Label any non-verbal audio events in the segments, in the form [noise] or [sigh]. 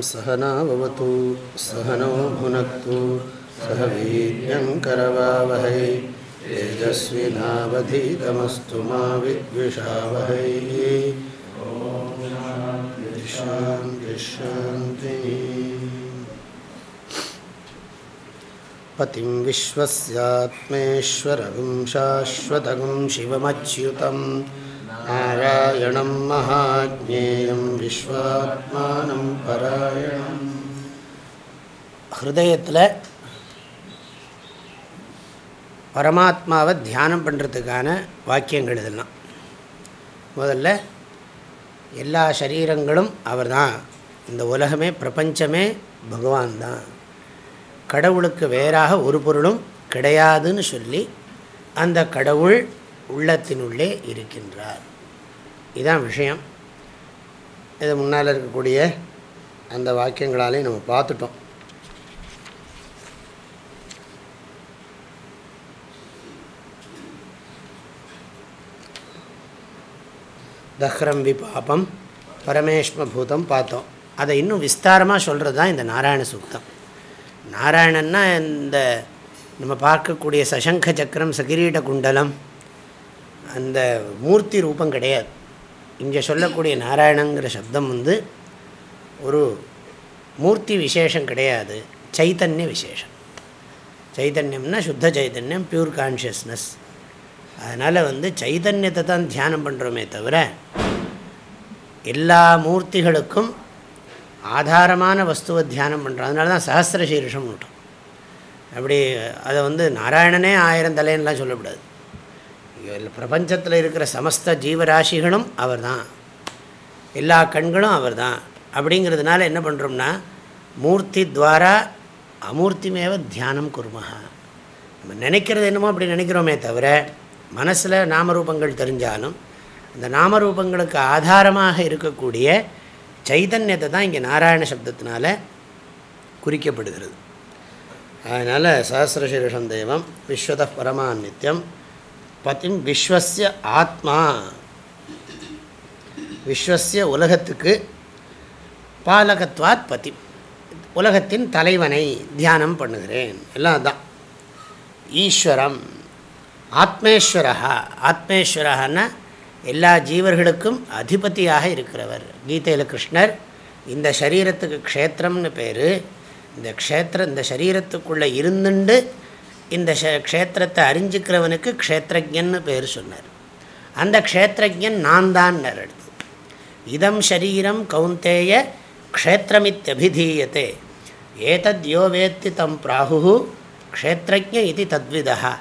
सहनावतु सहनो भुनक्तु सह वीर्यङ्करवावहै तेजस्विनावधीतमस्तु मा विद्विषावहै। पतिं विश्वस्यात्मेश्वरगुं शाश्वतगुं शिवमच्युतं नारायणं महाज्ञेयं विश्वात्मानं परायणम् ஹிருதயத்தில் பரமாத்மாவை தியானம் பண்ணுறதுக்கான வாக்கியங்கள் இதெல்லாம் முதல்ல எல்லா சரீரங்களும் அவர் தான் இந்த உலகமே பிரபஞ்சமே பகவான் தான் கடவுளுக்கு வேறாக ஒரு பொருளும் கிடையாதுன்னு சொல்லி அந்த கடவுள் உள்ளத்தினுள்ளே இருக்கின்றார் இதுதான் விஷயம். இது முன்னால் இருக்கக்கூடிய அந்த வாக்கியங்களாலையும் நம்ம பார்த்துட்டோம். தஹ்ரம் விபாபம் பரமேஷ்மபூதம் பார்த்தோம். அதை இன்னும் விஸ்தாரமாக சொல்கிறது தான் இந்த நாராயண சூக்தம். நாராயணன்னா இந்த நம்ம பார்க்கக்கூடிய சசங்க சக்கரம் சகிரீட குண்டலம் அந்த மூர்த்தி ரூபம் கிடையாது. இங்கே சொல்லக்கூடிய நாராயணங்கிற சப்தம் வந்து ஒரு மூர்த்தி விசேஷம் கிடையாது சைத்தன்ய விசேஷம். சைதன்யம்னா சுத்த சைதன்யம் பியூர் கான்ஷியஸ்னஸ் அதனால் வந்து சைதன்யத்தை தான் தியானம் பண்ணுறோமே தவிர எல்லா மூர்த்திகளுக்கும் ஆதாரமான வஸ்துவை தியானம் பண்ணுறோம் அதனால தான் சஹசிர சீர்ஷம் விட்டோம் அப்படி அதை வந்து நாராயணனே ஆயிரம் தலைன்னுலாம் சொல்லக்கூடாது. பிரபஞ்சத்தில் இருக்கிற சமஸ்த ஜீவராசிகளும் அவர் தான் எல்லா கண்களும் அவர் தான் அப்படிங்கிறதுனால என்ன பண்ணுறோம்னா மூர்த்தி துவாரா அமூர்த்திமேவ தியானம் குருமஹா. நம்ம நினைக்கிறது என்னமோ அப்படி நினைக்கிறோமே தவிர மனசில் நாமரூபங்கள் தெரிஞ்சாலும் அந்த நாமரூபங்களுக்கு ஆதாரமாக இருக்கக்கூடிய சைதன்யத்தை தான் இங்கே நாராயண சப்தத்தினால குறிக்கப்படுகிறது. அதனால் சஹசிரசீர்ஷம் தெய்வம் விஸ்வத பரமான் நித்தியம் பதிம் விஸ்வசிய ஆத்மா. விஸ்வசிய உலகத்துக்கு பாலகத்வாத் பதி. உலகத்தின் தலைவனை தியானம் பண்ணுகிறேன். எல்லாம் தான் ஈஸ்வரம். ஆத்மேஸ்வரகா ஆத்மேஸ்வரகன்னா எல்லா ஜீவர்களுக்கும் அதிபதியாக இருக்கிறவர். கீதையில் கிருஷ்ணர் இந்த சரீரத்துக்கு க்ஷேத்திரம்னு பேர். இந்த க்ஷேத்திரம் இந்த சரீரத்துக்குள்ளே இருந்துண்டு இந்த க்ஷேத்திரத்தை அறிஞ்சிக்கிறவனுக்கு க்ஷேத்திரஜன்னு பேர் சொன்னார். அந்த க்ஷேத்திரஜன் நான் தான் அடுத்து இதம் ஷரீரம் கவுந்தேய க்ஷேத்திரமித்தபிதீயத்தை ஏதத் யோ வேத்தி தம் பிராகு க்ஷேத்திரஜ இது தத்விதா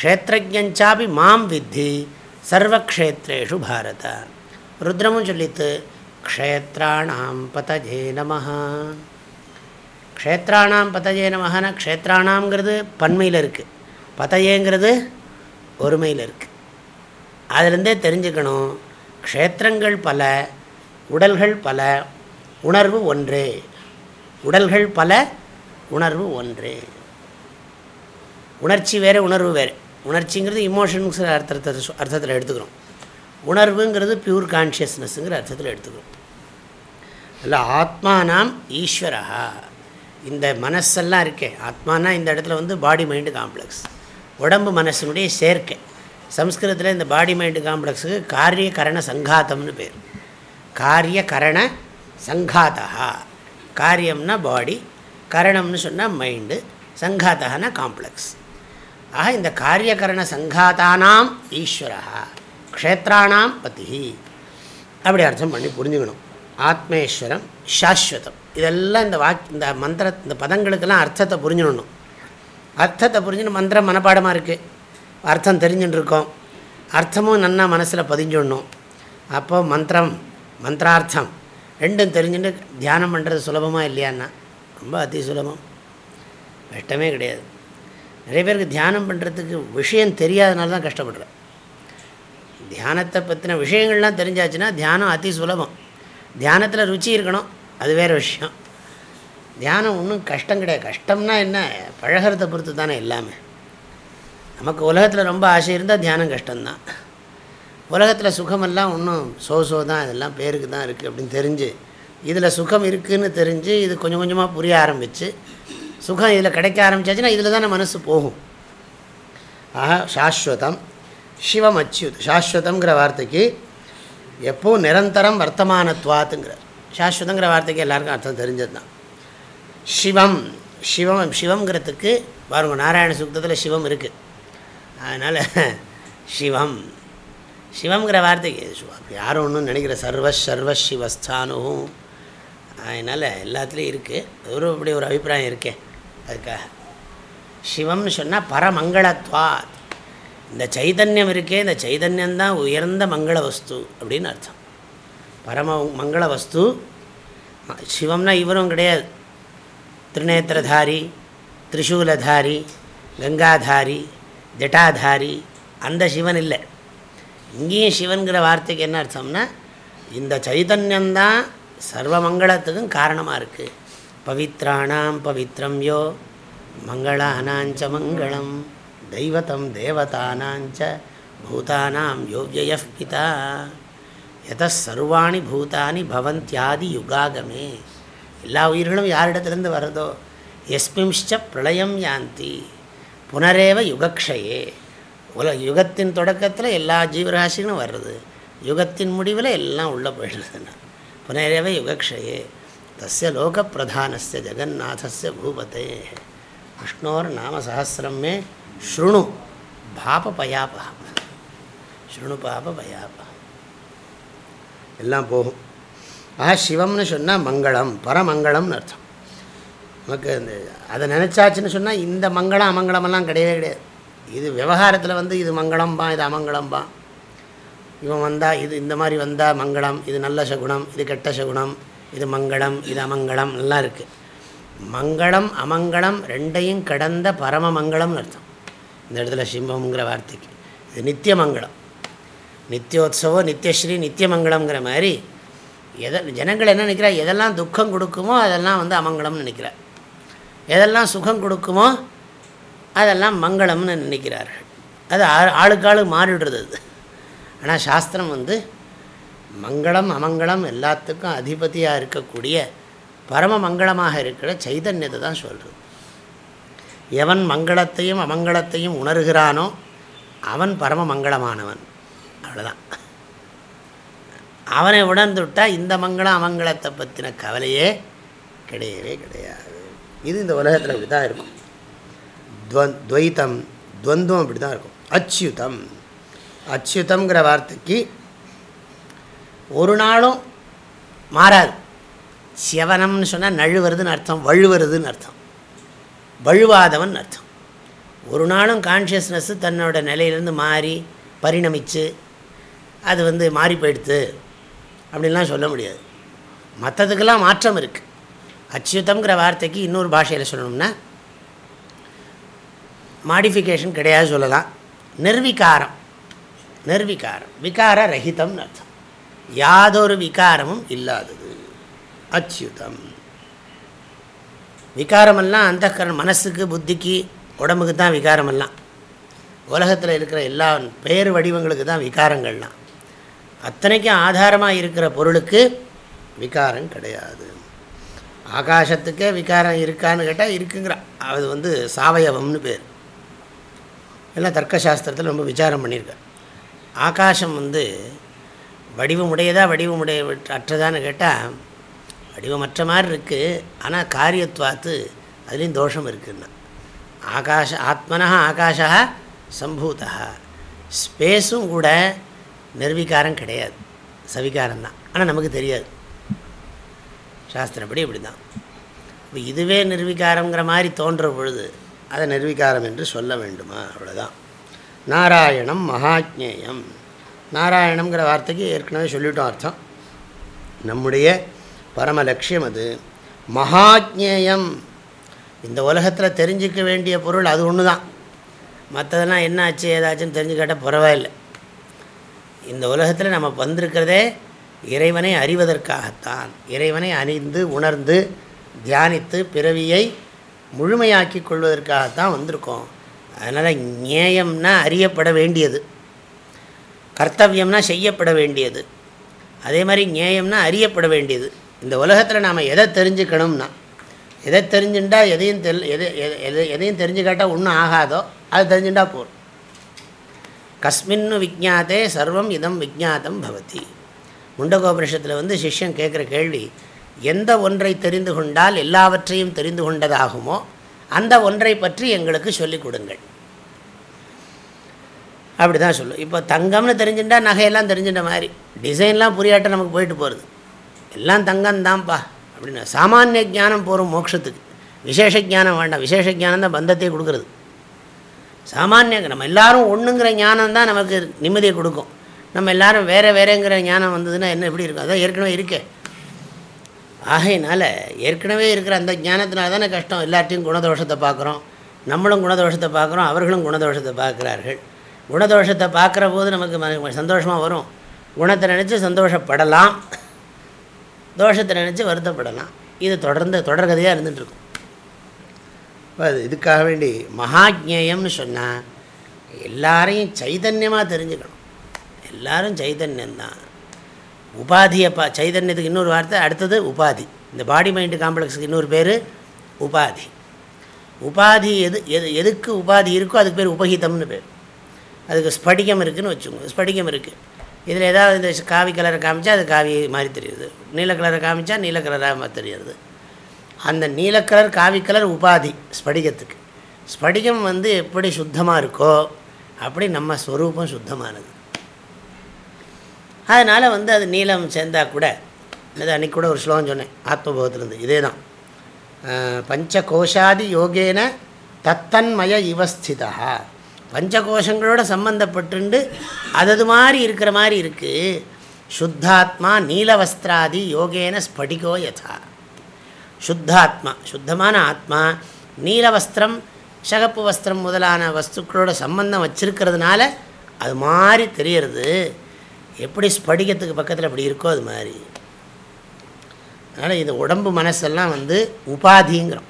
க்ஷேத்திரஜாபி மாம் வித்தி சர்வக்ஷேத்ரேஷு பாரத. ருத்ரமும் சொல்லித்து க்ஷேத்ராணாம் பதஜே நமஹா. க்ஷேத்ராணாம் பதஜே நமஹான க்ஷேத்ராணாம்ங்கிறது பன்மையில் இருக்குது பதஜேங்கிறது ஒருமையில் இருக்குது அதுலேருந்தே தெரிஞ்சுக்கணும் க்ஷேத்திரங்கள் பல உடல்கள் பல உணர்வு ஒன்று. உடல்கள் பல உணர்வு ஒன்று. உணர்ச்சி வேறு உணர்வு வேறு. உணர்ச்சிங்கிறது இமோஷன்ஸ் அர்த்தத்தை அர்த்தத்தில் எடுத்துக்கிறோம். உணர்வுங்கிறது பியூர் கான்ஷியஸ்னஸ்ங்கிற அர்த்தத்தில் எடுத்துக்கிறோம். இல்லை ஆத்மானாம் ஈஸ்வரா இந்த மனசெல்லாம் இருக்கே. ஆத்மானா இந்த இடத்துல வந்து பாடி மைண்டு காம்ப்ளெக்ஸ் உடம்பு மனசினுடைய சேர்க்கை. சம்ஸ்கிருதத்தில் இந்த பாடி மைண்டு காம்ப்ளெக்ஸுக்கு காரிய கரண சங்காத்தம்னு பேர். காரிய கரண சங்காத்தா காரியம்னா பாடி கரணம்னு சொன்னால் மைண்டு சங்காத்தகனா காம்ப்ளெக்ஸ் ஆக இந்த காரியகரண சங்காத்தானாம் ஈஸ்வரா க்ஷேத்ராணாம் பதி அப்படி அர்த்தம் பண்ணி புரிஞ்சுக்கணும். ஆத்மேஸ்வரம் சாஸ்வதம். இதெல்லாம் இந்த வாக் இந்த மந்திர இந்த பதங்களுக்கெல்லாம் அர்த்தத்தை புரிஞ்சுடணும் அர்த்தத்தை புரிஞ்சுன்னு மந்திரம் மனப்பாடமாக இருக்குது அர்த்தம் தெரிஞ்சுட்டுருக்கோம் அர்த்தமும் நன்னா மனசில் பதிஞ்சுடணும். அப்போது மந்திரம் மந்திரார்த்தம் ரெண்டும் தெரிஞ்சுட்டு தியானம் பண்ணுறது சுலபமாக இல்லையான்னா ரொம்ப அதி சுலபம் கஷ்டமே கிடையாது. நிறைய பேருக்கு தியானம் பண்ணுறதுக்கு விஷயம் தெரியாதனால தான் கஷ்டப்படுறேன். தியானத்தை பற்றின விஷயங்கள்லாம் தெரிஞ்சாச்சுன்னா தியானம் அதி சுலபம் தியானத்தில் ருச்சி இருக்கணும். அது வேறு விஷயம். தியானம் ஒன்றும் கஷ்டம் கிடையாது. கஷ்டம்னா என்ன? பழகிறத பொறுத்து தானே எல்லாமே. நமக்கு உலகத்தில் ரொம்ப ஆசை இருந்தால் தியானம் கஷ்டம்தான். உலகத்தில் சுகமெல்லாம் ஒன்றும் சோசோ தான். இதெல்லாம் பேருக்கு தான் இருக்குது அப்படின்னு தெரிஞ்சு இதில் சுகம் இருக்குதுன்னு தெரிஞ்சு இது கொஞ்சம் கொஞ்சமாக புரிய ஆரம்பித்து சுகம் இதில் கிடைக்க ஆரம்பித்தாச்சுன்னா இதில் தானே மனசு போகும். ஆஹா சாஸ்வதம். சிவம் அச்சுத் சாஸ்வதங்கிற வார்த்தைக்கு எப்போ நிரந்தரம் வர்த்தமானத்வாத்துங்கிற சாஸ்வதங்கிற வார்த்தைக்கு எல்லாருக்கும் அர்த்தம் தெரிஞ்சது தான் சிவம் சிவம் சிவங்கிறதுக்கு பாருங்கள் நாராயண சுக்தத்தில் சிவம் இருக்குது அதனால் சிவம். சிவங்கிற வார்த்தைக்கு யாரும் ஒன்றும் நினைக்கிற சர்வ சர்வ சிவஸ்தானுவும் அதனால் எல்லாத்துலேயும் இருக்குது ஒரு இப்படி ஒரு அபிப்பிராயம் இருக்கேன் அதுக்காக. சிவம்னு சொன்னால் பரமங்களத்வாத் இந்த சைதன்யம் இருக்கே இந்த சைதன்யம்தான் உயர்ந்த மங்கள வஸ்து அப்படின்னு அர்த்தம். பரம மங்கள வஸ்து. சிவம்னா இவரும் கிடையாது. திருநேத்திரதாரி திரிசூலதாரி கங்காதாரி ஜட்டாதாரி அந்த சிவன் இல்லை. இங்கேயும் சிவன்கிற வார்த்தைக்கு என்ன அர்த்தம்னா இந்த சைதன்யந்தான் சர்வமங்களத்துக்கும் காரணமாக இருக்குது பவித்ராணாம் பவித்ரம் யோ மங்களானாஞ்ச மங்களம் தெய்வத்தம் தேவதானாஞ்ச பூதானாம் யோவிய பிதா. எத சர்வாணி பூதானி பவந்தியாதி யுகாகமே. எல்லா உயிர்களும் யாரிடத்துலேருந்து வருதோ? எஸ்மிம்ச்ச பிரளயம் யாந்தி. புனரேவ யுகக்ஷயே. உல யுகத்தின் தொடக்கத்தில் எல்லா ஜீவராசிகளும் வர்றது யுகத்தின் முடிவில் எல்லாம் உள்ளே போயிடுதுன்னா. புனரேவ யுகக்ஷயே. தஸ்ய லோக பிரதானஸ்ய ஜெகநாதஸ்ய பூபதே. விஷ்ணோர் நாம சஹசிரம் மே ஸ்ருணு. பாப பயாபா ஸ்ருணு பாப பயாபா எல்லாம் போகும். ஆஹா சிவம்னு சொன்னால் மங்களம் பரமங்கலம்னு அர்த்தம். நமக்கு அந்த அதை நினச்சாச்சுன்னு சொன்னால் இந்த மங்களம் அமங்கலமெல்லாம் கிடையவே கிடையாது. இது விவகாரத்தில் வந்து இது மங்களம்பான் இது அமங்கலம்பான் இவன் வந்தால் இது இந்த மாதிரி வந்தால் மங்களம் இது நல்ல சகுணம் இது கெட்ட சகுணம் இது மங்களம் இது அமங்கலம் எல்லாம் இருக்குது மங்களம் அமங்கலம் ரெண்டையும் கடந்த பரம மங்களம்னு அர்த்தம். இந்த இடத்துல சிம்பம்ங்கிற வார்த்தைக்கு. இது நித்திய மங்களம். நித்தியோத்சவம் நித்தியஸ்ரீ நித்தியமங்கலங்கிற மாதிரி எதை ஜனங்கள் என்ன நினைக்கிறா எதெல்லாம் துக்கம் கொடுக்குமோ அதெல்லாம் வந்து அமங்கலம்னு நினைக்கிறார். எதெல்லாம் சுகம் கொடுக்குமோ அதெல்லாம் மங்களம்னு நினைக்கிறார்கள். அது ஆளுக்கு ஆளு மாறிடுறது அது. ஆனால் சாஸ்திரம் வந்து மங்களம் அமங்கலம் எல்லாத்துக்கும் அதிபதியாக இருக்கக்கூடிய பரம மங்களமாக இருக்கிற சைதன்யத்தை தான் சொல்கிறது எவன் மங்களத்தையும் அமங்கலத்தையும் உணர்கிறானோ அவன் பரம மங்களமானவன். அவ்வளோதான் அவனை உணர்ந்துவிட்டால் இந்த மங்களம் அமங்கலத்தை பற்றின கவலையே கிடையவே கிடையாது. இது இந்த உலகத்தில் அப்படி தான் இருக்கும் துவைத்தம் துவந்தம் அப்படி தான் இருக்கும். அச்சுதம். அச்சுதம்ங்கிற வார்த்தைக்கு ஒரு நாளும் மாறாது. சிவனம்னு சொன்னால் நழுவுறதுன்னு அர்த்தம் வழுவுறதுன்னு அர்த்தம். வழுவாதவன் அர்த்தம். ஒரு நாளும் கான்ஷியஸ்னஸ்ஸு தன்னோட நிலையிலேருந்து மாறி பரிணமித்து அது வந்து மாறி போயிடுத்து அப்படின்லாம் சொல்ல முடியாது. மற்றதுக்கெல்லாம் மாற்றம் இருக்குது அச்சுத்தம்ங்கிற வார்த்தைக்கு இன்னொரு பாஷையில் சொல்லணும்னா மாடிஃபிகேஷன் கிடையாது சொல்லலாம். நிர்விகாரம். நிர்விகாரம். விகார ரஹிதம்னு அர்த்தம். யாதொரு விகாரமும் இல்லாதது. அச்சுதம் விகாரமெல்லாம் அந்த மனசுக்கு புத்திக்கு உடம்புக்கு தான் விகாரமெல்லாம். உலகத்தில் இருக்கிற எல்லா பெயர் வடிவங்களுக்கு தான் விகாரங்கள்லாம். அத்தனைக்கும் ஆதாரமாக இருக்கிற பொருளுக்கு விகாரம் கிடையாது. ஆகாசத்துக்கே விகாரம் இருக்கான்னு கேட்டால் இருக்குங்கிறான் அது வந்து சாவயவம்னு பேர். எல்லாம் தர்க்கசாஸ்திரத்தில் ரொம்ப விசாரம் பண்ணியிருக்கேன் ஆகாசம் வந்து வடிவமுடையதா வடிவமுடைய அற்றதான்னு கேட்டால் வடிவமற்ற மாதிரி இருக்குது ஆனால் காரியத்துவாத்து அதுலேயும் தோஷம் இருக்குன்னா. ஆகாஷ ஆத்மனா ஆகாஷா சம்பூதா ஸ்பேஸும் கூட நிர்வீகாரம் கிடையாது. சவிகாரம் தான். ஆனால் நமக்கு தெரியாது. சாஸ்திரப்படி இப்படி தான் இப்போ இதுவே நிர்வீகாரங்கிற மாதிரி தோன்ற பொழுது அதை நிர்வீகாரம் என்று சொல்ல வேண்டுமா? அவ்வளோதான் நாராயணம் மகாஜ்ஞேயம். நாராயணங்கிற வார்த்தைக்கு ஏற்கனவே சொல்லிட்டோம் அர்த்தம். நம்முடைய பரம லட்சியம் அது. மகாஜ்ஞேயம். இந்த உலகத்தில் தெரிஞ்சிக்க வேண்டிய பொருள் அது ஒன்று தான் மற்றதெல்லாம் என்ன ஆச்சு ஏதாச்சுன்னு தெரிஞ்சுக்கிட்டால் பரவாயில்லை இந்த உலகத்தில் நம்ம வந்திருக்கிறதே இறைவனை அறிவதற்காகத்தான். இறைவனை அணிந்து உணர்ந்து தியானித்து பிறவியை முழுமையாக்கி கொள்வதற்காகத்தான் வந்திருக்கோம். அதனால் நியாயம்னா அறியப்பட வேண்டியது. கர்த்தவியம்னா செய்யப்பட வேண்டியது. அதே மாதிரி நியாயம்னா அறியப்பட வேண்டியது. இந்த உலகத்தில் நாம் எதை தெரிஞ்சுக்கணும்னா எதை தெரிஞ்சுட்டால் எதையும் தெல் எதை எதை எதையும் தெரிஞ்சுக்காட்டால் ஒன்றும் ஆகாதோ அது தெரிஞ்சுட்டா போகும் கஸ்மின்னு விஜாத்தே சர்வம் இதம் விஜாத்தம் பவதி. முண்டகோபனிஷத்தில் வந்து சிஷ்யன் கேட்குற கேள்வி எந்த ஒன்றை தெரிந்து கொண்டால் எல்லாவற்றையும் தெரிந்து கொண்டதாகுமோ அந்த ஒன்றை பற்றி எங்களுக்கு சொல்லிக் கொடுங்கள். அப்படி தான் சொல்லும். இப்போ தங்கம்னு தெரிஞ்சுட்டா நகையெல்லாம் தெரிஞ்சுட்ட மாதிரி. டிசைன்லாம் புரியாட்ட நமக்கு போயிட்டு போகிறது எல்லாம் தங்கம் தான்ப்பா அப்படின்னு. சாமானிய ஜானம் போகிறோம் மோட்சத்துக்கு. விசேஷ ஜானம் வேண்டாம். விசேஷ ஜானம் தான் பந்தத்தை கொடுக்குறது. சாமானிய நம்ம எல்லாரும் ஒன்றுங்கிற ஞானம் தான் நமக்கு நிம்மதியை கொடுக்கும். நம்ம எல்லோரும் வேறு வேறேங்கிற ஞானம் வந்ததுன்னா என்ன எப்படி இருக்கும்? அதான் ஏற்கனவே இருக்கே. ஆகையினால ஏற்கனவே இருக்கிற அந்த ஞானத்தினால தானே கஷ்டம். எல்லாத்தையும் குணதோஷத்தை பார்க்குறோம். நம்மளும் குணதோஷத்தை பார்க்குறோம். அவர்களும் குணதோஷத்தை பார்க்குறார்கள். குணதோஷத்தை பார்க்குற போது நமக்கு சந்தோஷமாக வரும். குணத்தை நினச்சி சந்தோஷப்படலாம். தோஷத்தை நினச்சி வருத்தப்படலாம். இது தொடர்ந்து தொடர்கதையாக இருந்துகிட்டு இருக்கும். அது இதுக்காக வேண்டி மகாஜேயம்னு சொன்னால் எல்லாரையும் சைதன்யமாக தெரிஞ்சுக்கணும். எல்லாரும் சைதன்யம்தான். உபாதியை பா சைதன்யத்துக்கு இன்னொரு வார்த்தை அடுத்தது உபாதி. இந்த பாடி மைண்டு காம்ப்ளெக்ஸுக்கு இன்னொரு பேர் உபாதி. உபாதி எது எது எதுக்கு உபாதி இருக்கோ அதுக்கு பேர் உபகிதம்னு பேர். அதுக்கு ஸ்படிகம் இருக்குதுன்னு வச்சுக்கோங்க. ஸ்படிகம் இருக்குது இதில் ஏதாவது இந்த காவி கலரை காமிச்சா அது காவி மாதிரி தெரியுது. நீல கலரை காமிச்சா நீல கலராக தெரியுது. அந்த நீல கலர் காவி கலர் உபாதி ஸ்படிகத்துக்கு. ஸ்படிகம் வந்து எப்படி சுத்தமாக இருக்கோ அப்படி நம்ம ஸ்வரூபம் சுத்தமானது. அதனால் வந்து அது நீளம் சேர்ந்தால் கூட இது அன்றைக்கி கூட ஒரு ஸ்லோகம் சொன்னேன் ஆத்மபோகத்திலேருந்து இதே தான் பஞ்சகோஷாதி யோகேன தத்தன்மய இவஸ்திதா பஞ்சகோஷங்களோட சம்பந்தப்பட்டுண்டு அதது மாதிரி இருக்கிற மாதிரி இருக்குது சுத்தாத்மா நீலவஸ்திராதி யோகேன ஸ்படிகோ யதா. சுத்தாத்மா சுத்தமான ஆத்மா நீல வஸ்திரம் சகப்பு வஸ்திரம் முதலான வஸ்துக்களோட சம்பந்தம் வச்சிருக்கிறதுனால அது மாதிரி தெரியறது எப்படி ஸ்படிகத்துக்கு பக்கத்தில் அப்படி இருக்கோ அது மாதிரி அதனால் இது உடம்பு மனசெல்லாம் வந்து உபாதிங்கிறோம்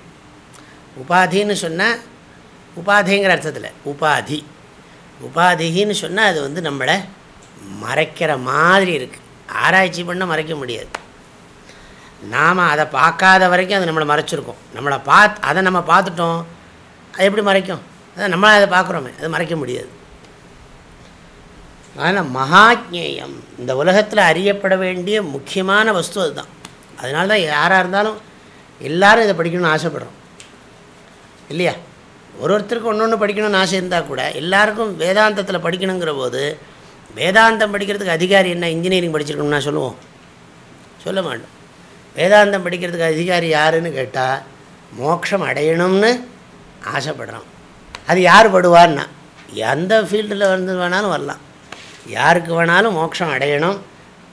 உபாதின்னு சொன்னால் உபாதிங்கிற அர்த்தத்தில் உபாதி உபாதின்னு சொன்னால் அது வந்து நம்மளை மறைக்கிற மாதிரி இருக்குது ஆராய்ச்சி பண்ண மறைக்க முடியாது நாம் அதை பார்க்காத வரைக்கும் அது நம்மளை மறைச்சிருக்கோம். நம்மளை பார்த்து அதை நம்ம பார்த்துட்டோம் அது எப்படி மறைக்கும்? அதான் நம்மளால் அதை பார்க்குறோமே அது மறைக்க முடியாது. ஆனால் மகாஜேயம் இந்த உலகத்தில் அறியப்பட வேண்டிய முக்கியமான வஸ்து அதுதான். அதனால தான் யாராக இருந்தாலும் எல்லோரும் இதை படிக்கணும்னு ஆசைப்படுறோம். இல்லையா? ஒரு ஒருத்தருக்கு ஒன்று ஒன்று படிக்கணும்னு ஆசை இருந்தால் கூட எல்லாருக்கும் வேதாந்தத்தில் படிக்கணுங்கிற போது வேதாந்தம் படிக்கிறதுக்கு அதிகாரி என்ன இன்ஜினியரிங் படிச்சிருக்கணும்னா சொல்லுவோம். சொல்ல மாட்டோம். வேதாந்தம் படிக்கிறதுக்கு அதிகாரி யாருன்னு கேட்டால் மோட்சம் அடையணும்னு ஆசைப்படுறான். அது யார் படுவார்னா எந்த ஃபீல்டில் வந்து வேணாலும் வரலாம். யாருக்கு வேணாலும் மோட்சம் அடையணும்.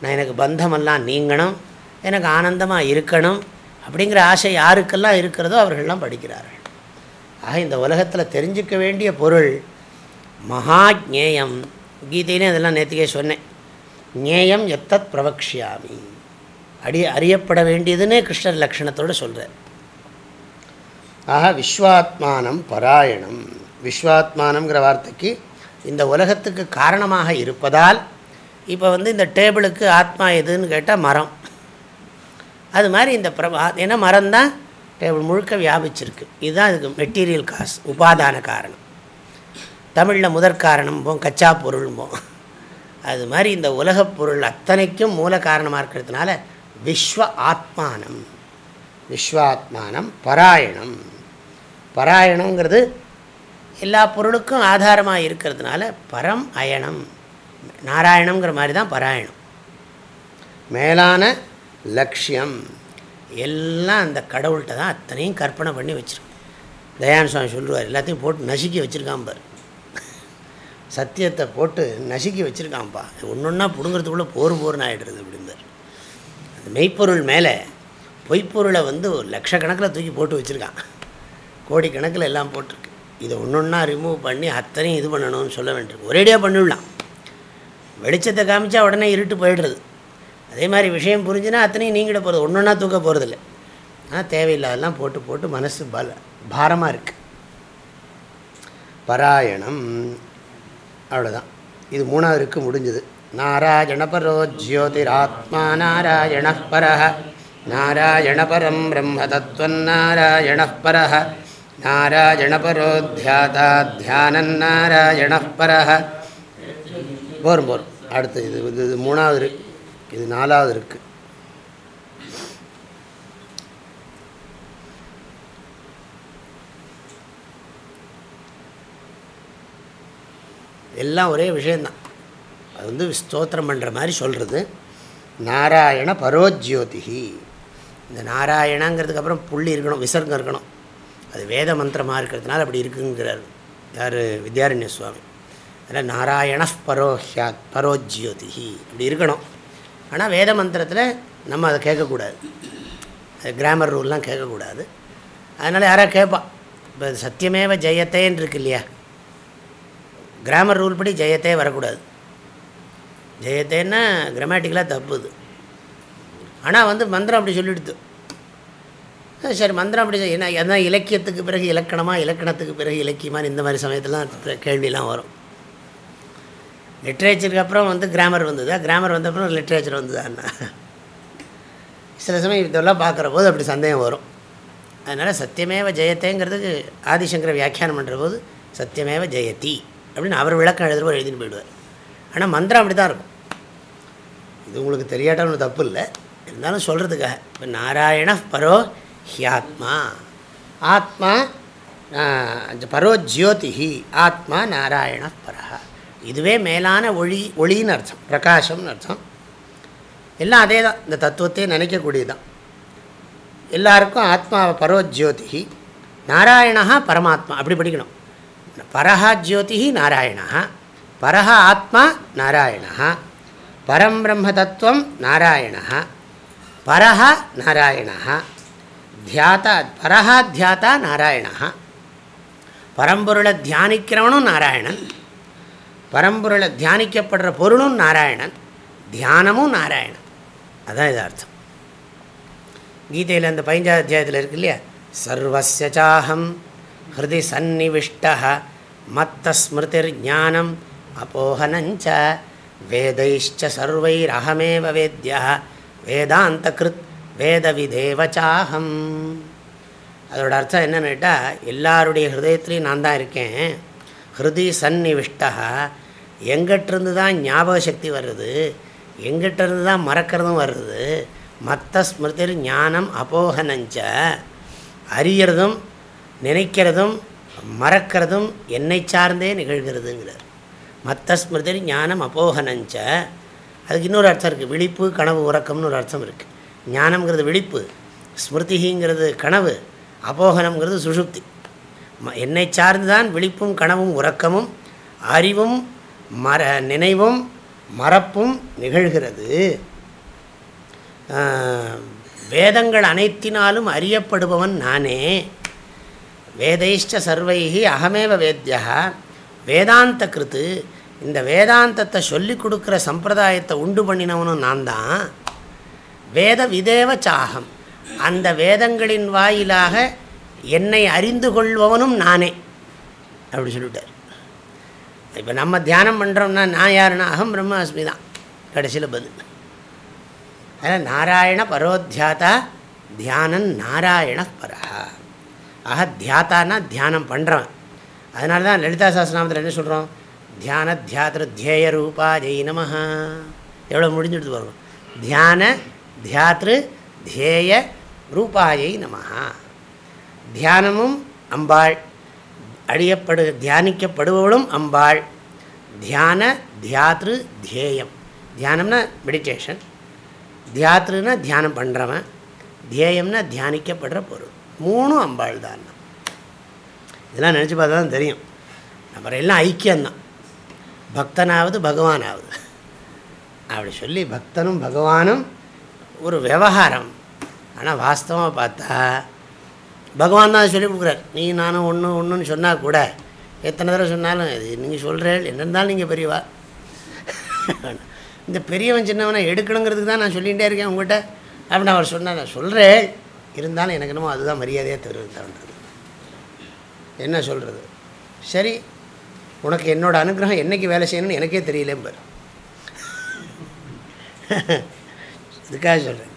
நான் எனக்கு பந்தமெல்லாம் நீங்கணும். எனக்கு ஆனந்தமாக இருக்கணும் அப்படிங்கிற ஆசை யாருக்கெல்லாம் இருக்கிறதோ அவர்கள்லாம் படிக்கிறார்கள். ஆக இந்த உலகத்தில் தெரிஞ்சிக்க வேண்டிய பொருள் மகா ஜேயம். கீதையிலே அதெல்லாம் நேற்றுக்கே சொன்னேன். ஞேயம் எத்தத் பிரவக்ஷியாமி. அடி அறியப்பட வேண்டியதுன்னு கிருஷ்ணர் லக்ஷணத்தோடு சொல்கிறார் ஆக விஸ்வாத்மானம் பராயணம். விஸ்வாத்மானங்கிற வார்த்தைக்கு இந்த உலகத்துக்கு காரணமாக இருப்பதால் இப்போ வந்து இந்த டேபிளுக்கு ஆத்மா எதுன்னு கேட்டால் மரம். அது மாதிரி இந்த பிரபா ஏன்னா மரம் தான் டேபிள் முழுக்க வியாபிச்சிருக்கு. இதுதான் இதுக்கு மெட்டீரியல் காசு உபாதான காரணம். தமிழில் முதற் காரணம்போம் கச்சா பொருள்போம் அது மாதிரி இந்த உலகப் பொருள் அத்தனைக்கும் மூல காரணமாக இருக்கிறதுனால விஸ்வ ஆத்மானம். விஸ்வாத்மானம் பராயணம். பராயணங்கிறது எல்லா பொருளுக்கும் ஆதாரமாக இருக்கிறதுனால பரம் அயணம். நாராயணங்கிற மாதிரி தான் பராயணம். மேலான லட்சியம். எல்லாம் அந்த கடவுள்கிட்ட தான் அத்தனையும் கற்பனை பண்ணி வச்சுருக்கோம். தயான் சுவாமி சொல்லுவார் எல்லாத்தையும் போட்டு நசுக்கி வச்சுருக்காம்பார் சத்தியத்தை போட்டு நசுக்கி வச்சுருக்கான்ப்பா ஒன்று ஒன்றா பிடுங்கிறதுக்குள்ளே போர் போர்னு ஆகிடுறது அப்படின்னு அந்த மெய்ப்பொருள் மேலே பொய்ப்பொருளை வந்து லட்சக்கணக்கில் தூக்கி போட்டு வச்சுருக்கான். கோடிக்கணக்கில் எல்லாம் போட்டிருக்கு. இதை ஒன்று ஒன்றா ரிமூவ் பண்ணி அத்தனையும் இது பண்ணணும்னு சொல்ல வேண்டியிருக்கு. ஒரேடியாக பண்ணிவிடலாம் வெளிச்சத்தை காமிச்சா உடனே இருட்டு போயிடுறது. அதே மாதிரி விஷயம் புரிஞ்சுன்னா அத்தனையும் நீங்கிட போகிறது ஒன்று ஒன்றா தூக்க போகிறதில்ல ஆனால் தேவையில்லாதெல்லாம் போட்டு போட்டு மனசு பல பாரமாக இருக்குது பராயணம். அவ்வளோதான் இது மூணாவதுக்கு முடிஞ்சது. நாராயண பரோ ஜோதிராத்மா நாராயண பர நாராயணபரம் பிரம்ம தத்துவநாராயணः நாராயணபரோ தியாதா தியானநாராயணः பரः போரும் போரும் அடுத்து இது இது இது மூணாவது இருக்கு. இது நாலாவது இருக்குது எல்லாம் ஒரே விஷயந்தான் அது வந்து ஸ்தோத்திரம் பண்ணுற மாதிரி சொல்கிறது நாராயண பரோஜ்யோதிகி இந்த நாராயணங்கிறதுக்கு அப்புறம் புள்ளி இருக்கணும் விசர்க்கம் இருக்கணும். அது வேத மந்திரமாக இருக்கிறதுனால அப்படி இருக்குங்கிறார். யார்? வித்யாரண்ய சுவாமி அதில் நாராயண பரோஹ்யாத் பரோஜ்யோதிகி அப்படி இருக்கணும். ஆனால் வேத மந்திரத்தில் நம்ம அதை கேட்கக்கூடாது. கிராமர் ரூல்லாம் கேட்கக்கூடாது. அதனால் யாராவது கேட்பா இப்போ சத்தியமேவ ஜெயத்தேன்னு இருக்கு இல்லையா? கிராமர் ரூல் படி ஜெயத்தே வரக்கூடாது. ஜெயத்தேன்னா கிராமட்டிக்கலாக தப்புது. ஆனால் வந்து மந்திரம் அப்படி சொல்லிடுது. சரி மந்திரம் அப்படி என்ன ஏன்னா இலக்கியத்துக்கு பிறகு இலக்கணமாக இலக்கணத்துக்கு பிறகு இலக்கியமானு இந்த மாதிரி சமயத்தெலாம் கேள்விலாம் வரும். லிட்ரேச்சருக்கு அப்புறம் வந்து கிராமர் வந்ததா. கிராமர் வந்த அப்புறம் லிட்ரேச்சர் வந்ததான்னா. சில சமயம் இதெல்லாம் பார்க்குற போது அப்படி சந்தேகம் வரும். அதனால் சத்தியமேவ ஜெயத்தேங்கிறதுக்கு ஆதிசங்கர வியாக்கியானம் பண்ணுற போது சத்தியமேவ ஜெயதி அப்படின்னு அவர் விளக்கம் எழுதுறவர் எழுதின்னு போயிடுவார். ஆனால் மந்திரம் அப்படி தான் இருக்கும். இது உங்களுக்கு தெரியாட்டாலும் தப்பு இல்லை. இருந்தாலும் சொல்கிறதுக்காக இப்போ நாராயண பரோ ஹியாத்மா ஆத்மா. பரோ ஜோதிஹி ஆத்மா நாராயண பரஹா. இதுவே மேலான ஒளி ஒளின்னு அர்த்தம். பிரகாஷம்னு அர்த்தம். எல்லாம் அதே தான் இந்த தத்துவத்தையே நினைக்கக்கூடியதான் எல்லாருக்கும் ஆத்மா பரோ ஜோதிஹி நாராயணா பரமாத்மா. அப்படி படிக்கணும். பரஹா ஜோதி நாராயணா பரஹ ஆத்மா நாராயணா பரம் பிரம்ம தத்துவம் நாராயணா பரஹ நாராயணா தியாதா பரஹா தியாதா நாராயணா பரம்பொருளை தியானிக்கிறவனும் நாராயணன். பரம்பொருளை தியானிக்கப்படுற பொருளும் நாராயணன். தியானமும் நாராயணன். அதான் இது அர்த்தம். கீதையில் அந்த பதினஞ்சாவது அத்தியாயத்தில் இருக்கு இல்லையா? சர்வசாஹம் ஹிருதி சந்நிவிஷ்ட மத்த ஸ்மிருதிர் ஞானம் அப்போஹனஞ்ச வேதைச்ச சர்வைரகமேவ வேத்யா வேதாந்த கிருத் வேதவிதேவச்சாகம் அதோட அர்த்தம் என்னன்னு கேட்டால் எல்லாருடைய ஹிருதயத்துலேயும் நான் தான் இருக்கேன். ஹிருதி சந்நிவிஷ்டா எங்கிட்டிருந்து தான் ஞாபக சக்தி வருது? எங்கிட்டிருந்து தான் மறக்கிறதும் வருது? மற்ற ஸ்மிருதிர் ஞானம் அபோகனஞ்ச அறியறதும் நினைக்கிறதும் மறக்கிறதும் என்னை சார்ந்தே நிகழ்கிறதுங்கிறார். மற்ற ஸ்மிருதி ஞானம் அபோகனஞ்ச. அதுக்கு இன்னொரு அர்த்தம் இருக்குது விழிப்பு கனவு உறக்கம்னு ஒரு அர்த்தம் இருக்குது ஞானம்ங்கிறது விழிப்பு ஸ்மிருதிங்கிறது கனவு அபோகனம்ங்கிறது சுஷுப்தி. என்னை சார்ந்து தான் விழிப்பும் கனவும் உறக்கமும் அறிவும் மர நினைவும் மறப்பும் நிகழ்கிறது. வேதங்கள் அனைத்தினாலும் அறியப்படுபவன் நானே. வேதைஷ்ட சர்வைகி அகமேவ வேத்தியா வேதாந்த கிருத்து இந்த வேதாந்தத்தை சொல்லி கொடுக்குற சம்பிரதாயத்தை உண்டு பண்ணினவனும் நான் தான். வேத விதேவ சாகம். அந்த வேதங்களின் வாயிலாக என்னை அறிந்து கொள்பவனும் நானே அப்படி சொல்லிவிட்டார். இப்போ நம்ம தியானம் பண்ணுறோம்னா நான் யாருன்னா அகம் பிரம்மாஸ்மி தான் கடைசியில் பதில். அதனால் நாராயண பரோத்தியாதா தியானன் நாராயண பரஹா. ஆக தியாத்தானா தியானம் பண்ணுறவன் அதனால தான் லலிதா சாஸ்திரநாமத்தில் என்ன சொல்கிறோம் தியான தியாத்திர தியேய ரூபா ஜெய் நம எவ்வளோ முடிஞ்சுட்டு வரும் தியான தியாத்ரு தியேய ரூபாயை நமஹா. தியானமும் அம்பாள் அழியப்படு தியானிக்கப்படுபவளும் அம்பாள். தியான தியாத்ரு தியேயம். தியானம்னா மெடிடேஷன் தியாத்ருன்னா தியானம் பண்ணுறவன் தியேயம்னா தியானிக்கப்படுற பொருள். மூணும் அம்பாள் தான் இதெல்லாம் நினச்சி பார்த்தா தான் தெரியும். நம்ம எல்லாம் ஐக்கியம்தான். பக்தனாவது பகவானாவது. அப்படி சொல்லி பக்தனும் பகவானும் ஒரு விவகாரம். ஆனால் வாஸ்தவமாக பார்த்தா பகவான் தான் சொல்லி கொடுக்குறார். நீ நானும் ஒன்று ஒன்றுன்னு சொன்னால் கூட எத்தனை தடவை சொன்னாலும் இது நீங்கள் சொல்கிறேன் என்ன இருந்தாலும் நீங்கள் பெரியவா? இந்த பெரியவன் சின்னவனை எடுக்கணுங்கிறதுக்கு தான் நான் சொல்லிகிட்டே இருக்கேன் உங்கள்கிட்ட அப்படின்னு அவர் சொன்னார் நான் சொல்கிறேன் இருந்தாலும் எனக்கு என்னமோ அதுதான் மரியாதையாக தருவது என்ன சொல்கிறது சரி உனக்கு என்னோடய அனுகிரகம் என்றைக்கு வேலை செய்யணும்னு எனக்கே தெரியலேம்பர் இதுக்காக சொல்கிறேன்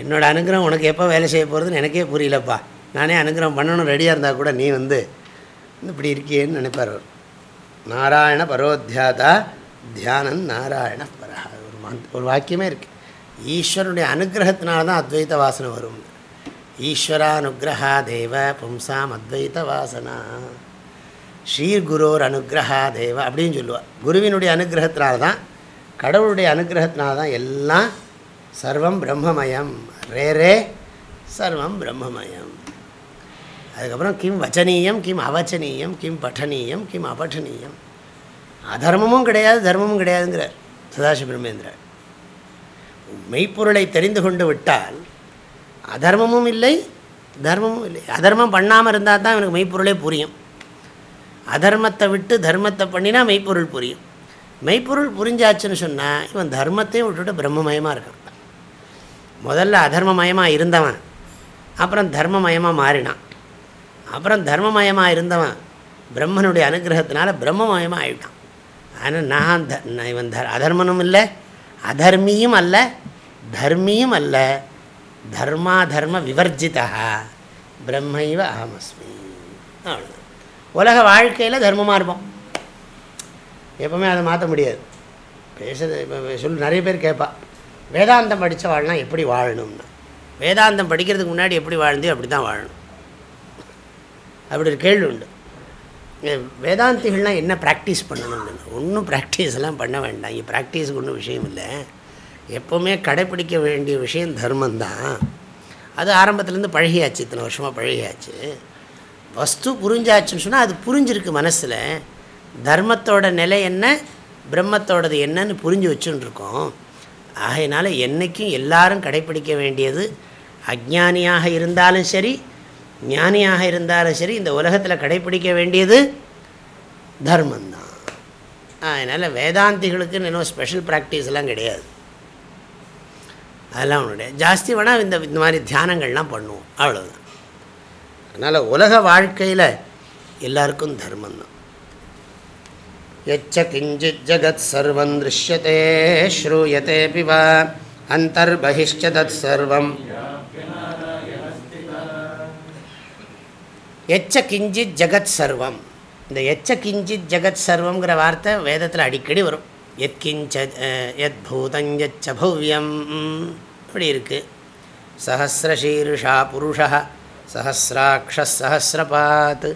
என்னோட அனுகிரகம் உனக்கு எப்போ வேலை செய்ய போகிறதுன்னு எனக்கே புரியலப்பா. நானே அனுகிரகம் பண்ணணும் ரெடியாக இருந்தால் கூட நீ வந்து இப்படி இருக்கியேன்னு நினைப்பார் அவர். நாராயண பரோத்தியாதா தியானம் நாராயண பரா ஒரு மந்த் ஒரு வாக்கியமே இருக்குது ஈஸ்வரனுடைய அனுகிரகத்தினால தான் அத்வைத வாசனை வரும் ஈஸ்வரானுகிரகாதேவ பும்சாம் அத்வைத வாசனா ஸ்ரீகுரோர் அனுகிரகாதேவ அப்படின்னு சொல்லுவாள் குருவினுடைய அனுகிரகத்தினால தான் கடவுளுடைய அனுகிரகத்தினால தான் எல்லாம் சர்வம் பிரம்மமயம். ரே ரே சர்வம் பிரம்மமயம். அதுக்கப்புறம் கிம் வச்சனீயம் கிம் அவச்சனீயம் கிம் பட்டனீயம் கிம் அபட்டனீயம். அதர்மமும் கிடையாது தர்மமும் கிடையாதுங்கிறார் சதாசிவ பிரம்மேந்திரர். மெய்ப்பொருளை தெரிந்து கொண்டு விட்டால் அதர்மமும் இல்லை தர்மமும் இல்லை. அதர்மம் பண்ணாமல் இருந்தால் தான் இவனுக்கு மெய்ப்பொருளே புரியும். அதர்மத்தை விட்டு தர்மத்தை பண்ணினா மெய்ப்பொருள் புரியும். மெய்ப்பொருள் புரிஞ்சாச்சுன்னு சொன்னால் இவன் தர்மத்தையும் விட்டுவிட்டு பிரம்மமயமாக இருக்கான். முதல்ல அதர்மமயமாக இருந்தவன் அப்புறம் தர்மமயமாக மாறினான். அப்புறம் தர்மமயமாக இருந்தவன் பிரம்மனுடைய அனுகிரகத்தினால பிரம்மமயமாக ஆயிட்டான். ஆனால் நான் த இவன் த அதர்மனும் இல்லை அதர்மியும் அல்ல தர்மியும் அல்ல தர்மா தர்ம விவர்ஜிதா பிரம்மைவ அகமஸ்மி. அவ்வளோதான் உலக வாழ்க்கையில் தர்மமாக இருப்போம். எப்போவுமே அதை மாற்ற முடியாது. பேசுறது இப்போ சொல்லி நிறைய பேர் கேட்பா வேதாந்தம் படித்த வாழ்னா எப்படி வாழணும்னா? வேதாந்தம் படிக்கிறதுக்கு முன்னாடி எப்படி வாழ்ந்தியோ அப்படி தான் வாழணும். அப்படி ஒரு கேள்வி உண்டு. வேதாந்திகள்லாம் என்ன ப்ராக்டிஸ் பண்ணணும்னு? ஒன்றும் ப்ராக்டிஸ்லாம் பண்ண வேண்டாம். இங்கே ப்ராக்டிஸுக்கு ஒன்றும் விஷயம் இல்லை. எப்போவுமே கடைப்பிடிக்க வேண்டிய விஷயம் தர்மந்தான் அது ஆரம்பத்துலேருந்து பழகியாச்சு இத்தனை வருஷமாக பழகியாச்சு. வஸ்து புரிஞ்சாச்சுன்னு சொன்னால் அது புரிஞ்சிருக்கு மனசில். தர்மத்தோட நிலை என்ன பிரம்மத்தோடது என்னன்னு புரிஞ்சு வச்சுருக்கோம் ஆகையினால என்றைக்கும் எல்லாரும் கடைப்பிடிக்க வேண்டியது அஜானியாக இருந்தாலும் சரி ஞானியாக இருந்தாலும் சரி இந்த உலகத்தில் கடைப்பிடிக்க வேண்டியது தர்மந்தான் அதனால் வேதாந்திகளுக்கு இன்னும் ஸ்பெஷல் ப்ராக்டிஸ்லாம் கிடையாது. அதெல்லாம் அவனுடைய ஜாஸ்தி வேணால் இந்த இந்த மாதிரி தியானங்கள்லாம் பண்ணுவோம். அவ்வளோதான் அதனால் உலக வாழ்க்கையில் எல்லாருக்கும் தர்மம் தான். எச்ச கிஞ்சித் ஜகத் சர்வம் திருஷ்யத்தே ஸ்ரூயத்தே பிவா அந்தர்பிஷ்ட தத் சர்வம். எச்ச கிஞ்சித் ஜெகத் சர்வம். இந்த எச்ச கிஞ்சித் ஜெகத் சர்வங்கிற வார்த்தை வேதத்தில் அடிக்கடி வரும். எத் கிஞ்ச எத் பூதம் இப்படி இருக்குது சஹசிரசீர்ஷா புருஷா சஹசிராட்சசஹசிரபாத்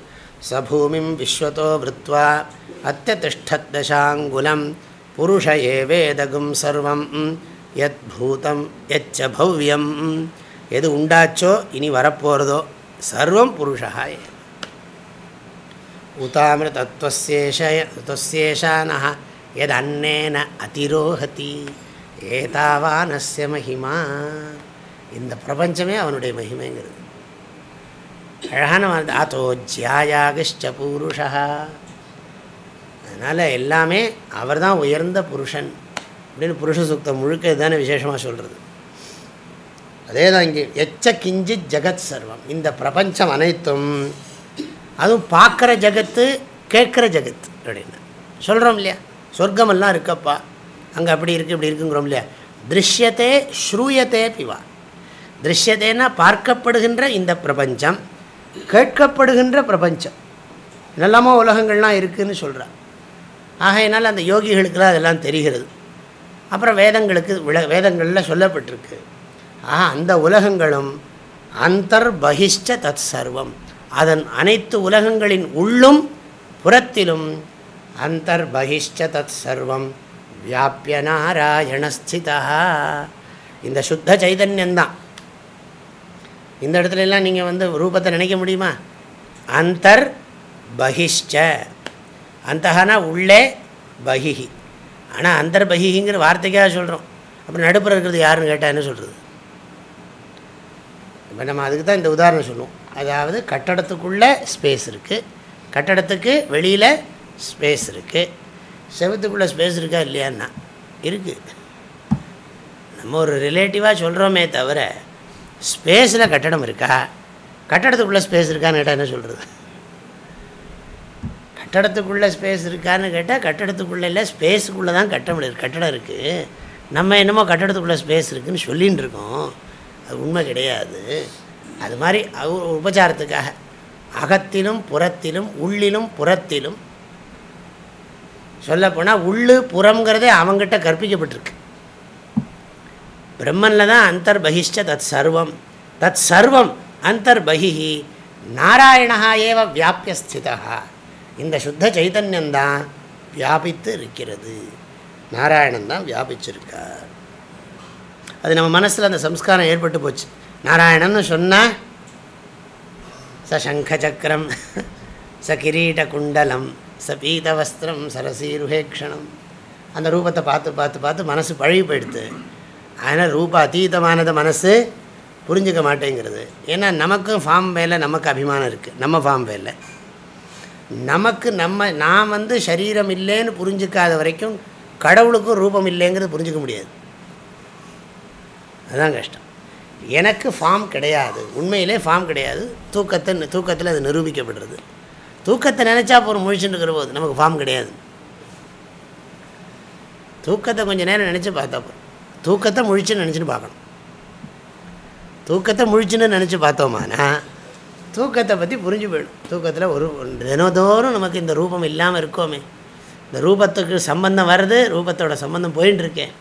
சபூமிம் விஸ்வத்தோ விருத்வா அத்தியதிஷ்டத்தசாங்குலம் புருஷ ஏவேதகும் சர்வம் எத் பூதம் எச்ச பவ்யம். எது உண்டாச்சோ இனி வரப்போகிறதோ சர்வம் புருஷா உதாமிருதத்வசேஷ தத்வசேஷான எதன்னேன அன்னேன அதிரோஹதி ஏதாவானஸ்ய மகிமா. இந்த பிரபஞ்சமே அவனுடைய மகிமைங்கிறது. அழகான ஆத்தோ ஜியாயாகிஷ்ட பூருஷா. அதனால் எல்லாமே அவர் தான் உயர்ந்த புருஷன் அப்படின்னு புருஷ சுத்தம் முழுக்க இதுதானே விசேஷமாக சொல்கிறது அதே தான் இங்கே எச்ச கிஞ்சித் ஜெகத் சர்வம். இந்த பிரபஞ்சம் அனைத்தும் அதுவும் பார்க்குற ஜகத்து கேட்குற ஜகத் அப்படின்னு. சொல்கிறோம் இல்லையா? சொர்க்கமெல்லாம் இருக்கப்பா. அங்கே அப்படி இருக்குது இப்படி இருக்குங்கிறோம் இல்லையா? திருஷ்யத்தே ஸ்ரூயத்தே பிவா திருஷ்யத்தேன்னா பார்க்கப்படுகின்ற இந்த பிரபஞ்சம் கேட்கப்படுகின்ற பிரபஞ்சம். நல்லமோ உலகங்கள்லாம் இருக்குதுன்னு சொல்கிறார் ஆகையினால் அந்த யோகிகளுக்கெல்லாம் அதெல்லாம் தெரிகிறது. அப்புறம் வேதங்களுக்கு விள வேதங்களில் சொல்லப்பட்டிருக்கு. ஆக அந்த உலகங்களும் அந்தர்பகிஷ்ட தத் சர்வம் அதன் அனைத்து உலகங்களின் உள்ளும் புறத்திலும் அந்தர்பகிஷ்ட தத் சர்வம் வியாபிய நாராயணஸ்திதா. இந்த சுத்த சைதன்யந்தான். இந்த இடத்துல எல்லாம் நீங்கள் வந்து ரூபத்தை நினைக்க முடியுமா? அந்தர் பகிஷ்ட அந்தகனா உள்ளே பகிஹி. ஆனால் அந்தர் பகிஹிங்கிற வார்த்தைக்காக சொல்கிறோம் அப்புறம் நடுப்புற இருக்கிறது யாருன்னு கேட்டால் என்ன சொல்கிறது இப்போ நம்ம அதுக்கு தான் இந்த உதாரணம் சொல்லுவோம். அதாவது கட்டடத்துக்குள்ளே ஸ்பேஸ் இருக்குது கட்டடத்துக்கு வெளியில் ஸ்பேஸ் இருக்குது செவத்துக்குள்ளே ஸ்பேஸ் இருக்கா இல்லையான்னா? இருக்குது நம்ம ஒரு ரிலேட்டிவாக சொல்கிறோமே தவிர ஸ்பேஸில் கட்டடம் இருக்கா? கட்டடத்துக்குள்ளே ஸ்பேஸ் இருக்கான்னு கேட்டால் என்ன சொல்கிறது கட்டடத்துக்குள்ளே ஸ்பேஸ் இருக்கான்னு கேட்டால் கட்டடத்துக்குள்ளே இல்லை ஸ்பேஸுக்குள்ளே தான் கட்டடம் இருக்குது கட்டடம் இருக்குது நம்ம என்னமோ கட்டடத்துக்குள்ளே ஸ்பேஸ் இருக்குதுன்னு சொல்லின்னு இருக்கோம். அது உண்மை கிடையாது. அது மாதிரி உபச்சாரத்துக்காக. அகத்திலும் புறத்திலும் உள்ளிலும் புறத்திலும் சொல்லப்போனால் உள்ளு புறங்கிறதே அவங்ககிட்ட கற்பிக்கப்பட்டிருக்கு. பிரம்மனில் தான் அந்தர்பகிஷ்ட தத் சர்வம். தத் சர்வம் அந்தர்பகி நாராயணா ஏவ வியாபியஸ்திதா இந்த சுத்த சைதன்யந்தான் வியாபித்து இருக்கிறது நாராயணன் தான் வியாபிச்சிருக்கார். அது நம்ம மனசில் அந்த சம்ஸ்காரம் ஏற்பட்டு போச்சு. நாராயணன்னு சொன்னால் ச சங்கச்சக்கரம் ச கிரீட குண்டலம் ச பீதவஸ்திரம் சரசீருஹேக்ஷணம் அந்த ரூபத்தை பார்த்து பார்த்து பார்த்து மனசு பழகி போயிடுது. அதனால் ரூப அதீதமானது மனசு புரிஞ்சுக்க மாட்டேங்கிறது. ஏன்னா நமக்கும் ஃபார்ம் மேலே நமக்கு அபிமானம் இருக்குது நம்ம ஃபார்ம் மேலே. நமக்கு நம்ம நான் வந்து சரீரம் இல்லைன்னு புரிஞ்சிக்காத வரைக்கும் கடவுளுக்கும் ரூபம் இல்லைங்கிறது புரிஞ்சிக்க முடியாது. அதுதான் கஷ்டம். எனக்கு ஃபார்ம் கிடையாது. உண்மையிலே ஃபார்ம் கிடையாது. தூக்கத்தை தூக்கத்தில் அது நிரூபிக்கப்படுறது. தூக்கத்தை நினச்சா போகிற முழிச்சுட்டு இருக்கிற போது நமக்கு ஃபார்ம் கிடையாது. தூக்கத்தை கொஞ்சம் நேரம் நினச்சி பார்த்தா போதும். தூக்கத்தை முழிச்சுன்னு நினச்சின்னு பார்க்கணும். தூக்கத்தை முழிச்சுன்னு நினச்சி பார்த்தோமானா தூக்கத்தை பற்றி புரிஞ்சு போயிடும். தூக்கத்தில் ஒரு தினதோறும் நமக்கு இந்த ரூபம் இல்லாமல் இருக்கோமே. இந்த ரூபத்துக்கு சம்பந்தம் வருது ரூபத்தோட சம்பந்தம் போயின்னு இருக்கேன்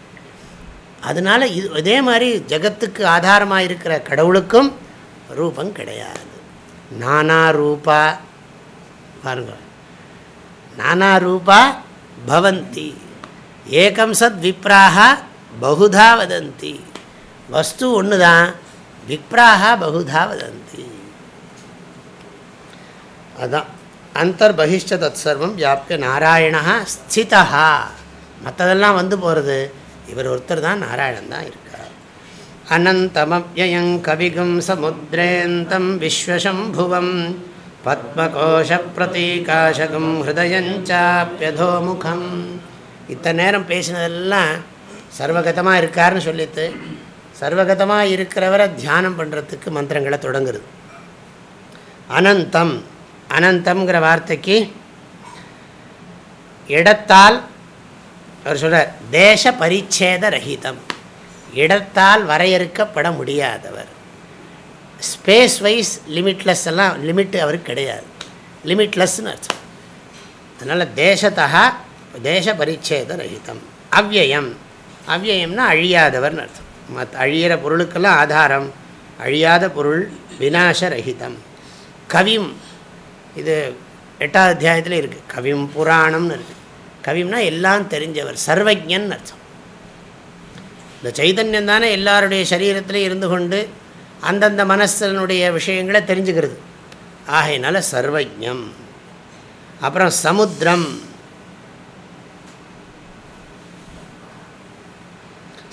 அதனால் இது இதே மாதிரி ஜகத்துக்கு ஆதாரமாக இருக்கிற கடவுளுக்கும் ரூபம் கிடையாது. நானா ரூபா பாருங்க. நானா ரூபா பவந்தி ஏகம் சத் விப்ராக பகுதா வதந்தி. வஸ்து ஒன்று தான் விப்ராக பகுதா வதந்தி. அதுதான் அந்தர்பகிஷ்ட தத் சர்வம் வியாபிய நாராயணா ஸ்திதா மற்றதெல்லாம் வந்து போகிறது இவர் ஒருத்தர் தான் நாராயணன் தான் இருக்கார். அனந்தமப்யயங் கவிகும் சமுத்திரேந்தம் விஸ்வசம்புவம் பத்மகோஷப்பிரதீகாசகம் ஹிருதயஞ்சாப்பியதோமுகம் இத்தனை நேரம் பேசினதெல்லாம் சர்வகதமாக இருக்காருன்னு சொல்லிட்டு சர்வகதமாக இருக்கிறவரை தியானம் பண்ணுறதுக்கு மந்திரங்களை தொடங்குறது. அனந்தம் அனந்தம்ங்கிற வார்த்தைக்கு இடத்தால் அவர் சொல்கிறார் தேச பரிச்சேத ரஹிதம். இடத்தால் வரையறுக்கப்பட முடியாதவர். ஸ்பேஸ் வைஸ் லிமிட்லெஸ் எல்லாம் லிமிட்டு அவருக்கு கிடையாது. லிமிட்லெஸ்னு அர்த்தம். அதனால் தேசத்தா தேச பரிச்சேத ரஹிதம் அவ்வயம். அவ்வயம்னா அழியாதவர்னு அர்த்தம். மத் அழியிற பொருளுக்கெல்லாம் ஆதாரம். அழியாத பொருள் விநாசரகிதம். கவிம் இது எட்டாவது அத்தியாயத்தில் இருக்குது கவிம் புராணம்னு இருக்குது கவிம்னா எல்லாம் தெரிஞ்சவர் சர்வஜன் அர்த்தம். இந்த சைதன்யம் தானே எல்லாருடைய சரீரத்திலையும் இருந்து கொண்டு அந்தந்த மனசனுடைய விஷயங்களை தெரிஞ்சுக்கிறது. ஆகையினால சர்வஜம் அப்புறம் சமுத்திரம்.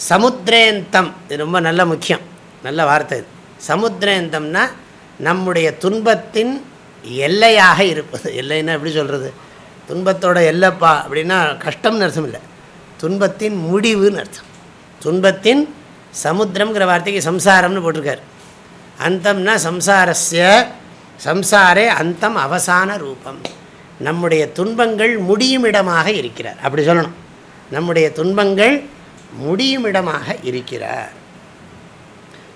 சமுத்திரேந்தம். இது ரொம்ப நல்ல முக்கியம். நல்ல வார்த்தை இது. சமுத்திரேந்தம்னா நம்முடைய துன்பத்தின் எல்லையாக இருப்பது. எல்லைன்னா எப்படி சொல்கிறது துன்பத்தோட எல்லைப்பா அப்படின்னா கஷ்டம்னு அர்த்தம் இல்லை. துன்பத்தின் முடிவுன்னு அர்த்தம். துன்பத்தின் சமுத்திரங்கிற வார்த்தைக்கு சம்சாரம்னு போட்டிருக்கார். அந்தம்னா சம்சாரஸ்ய சம்சாரே அந்தம் அவசான ரூபம். நம்முடைய துன்பங்கள் முடியும் இடமாக இருக்கிறார். அப்படி சொல்லணும். நம்முடைய துன்பங்கள் முடியும் இடமாக இருக்கிறார்.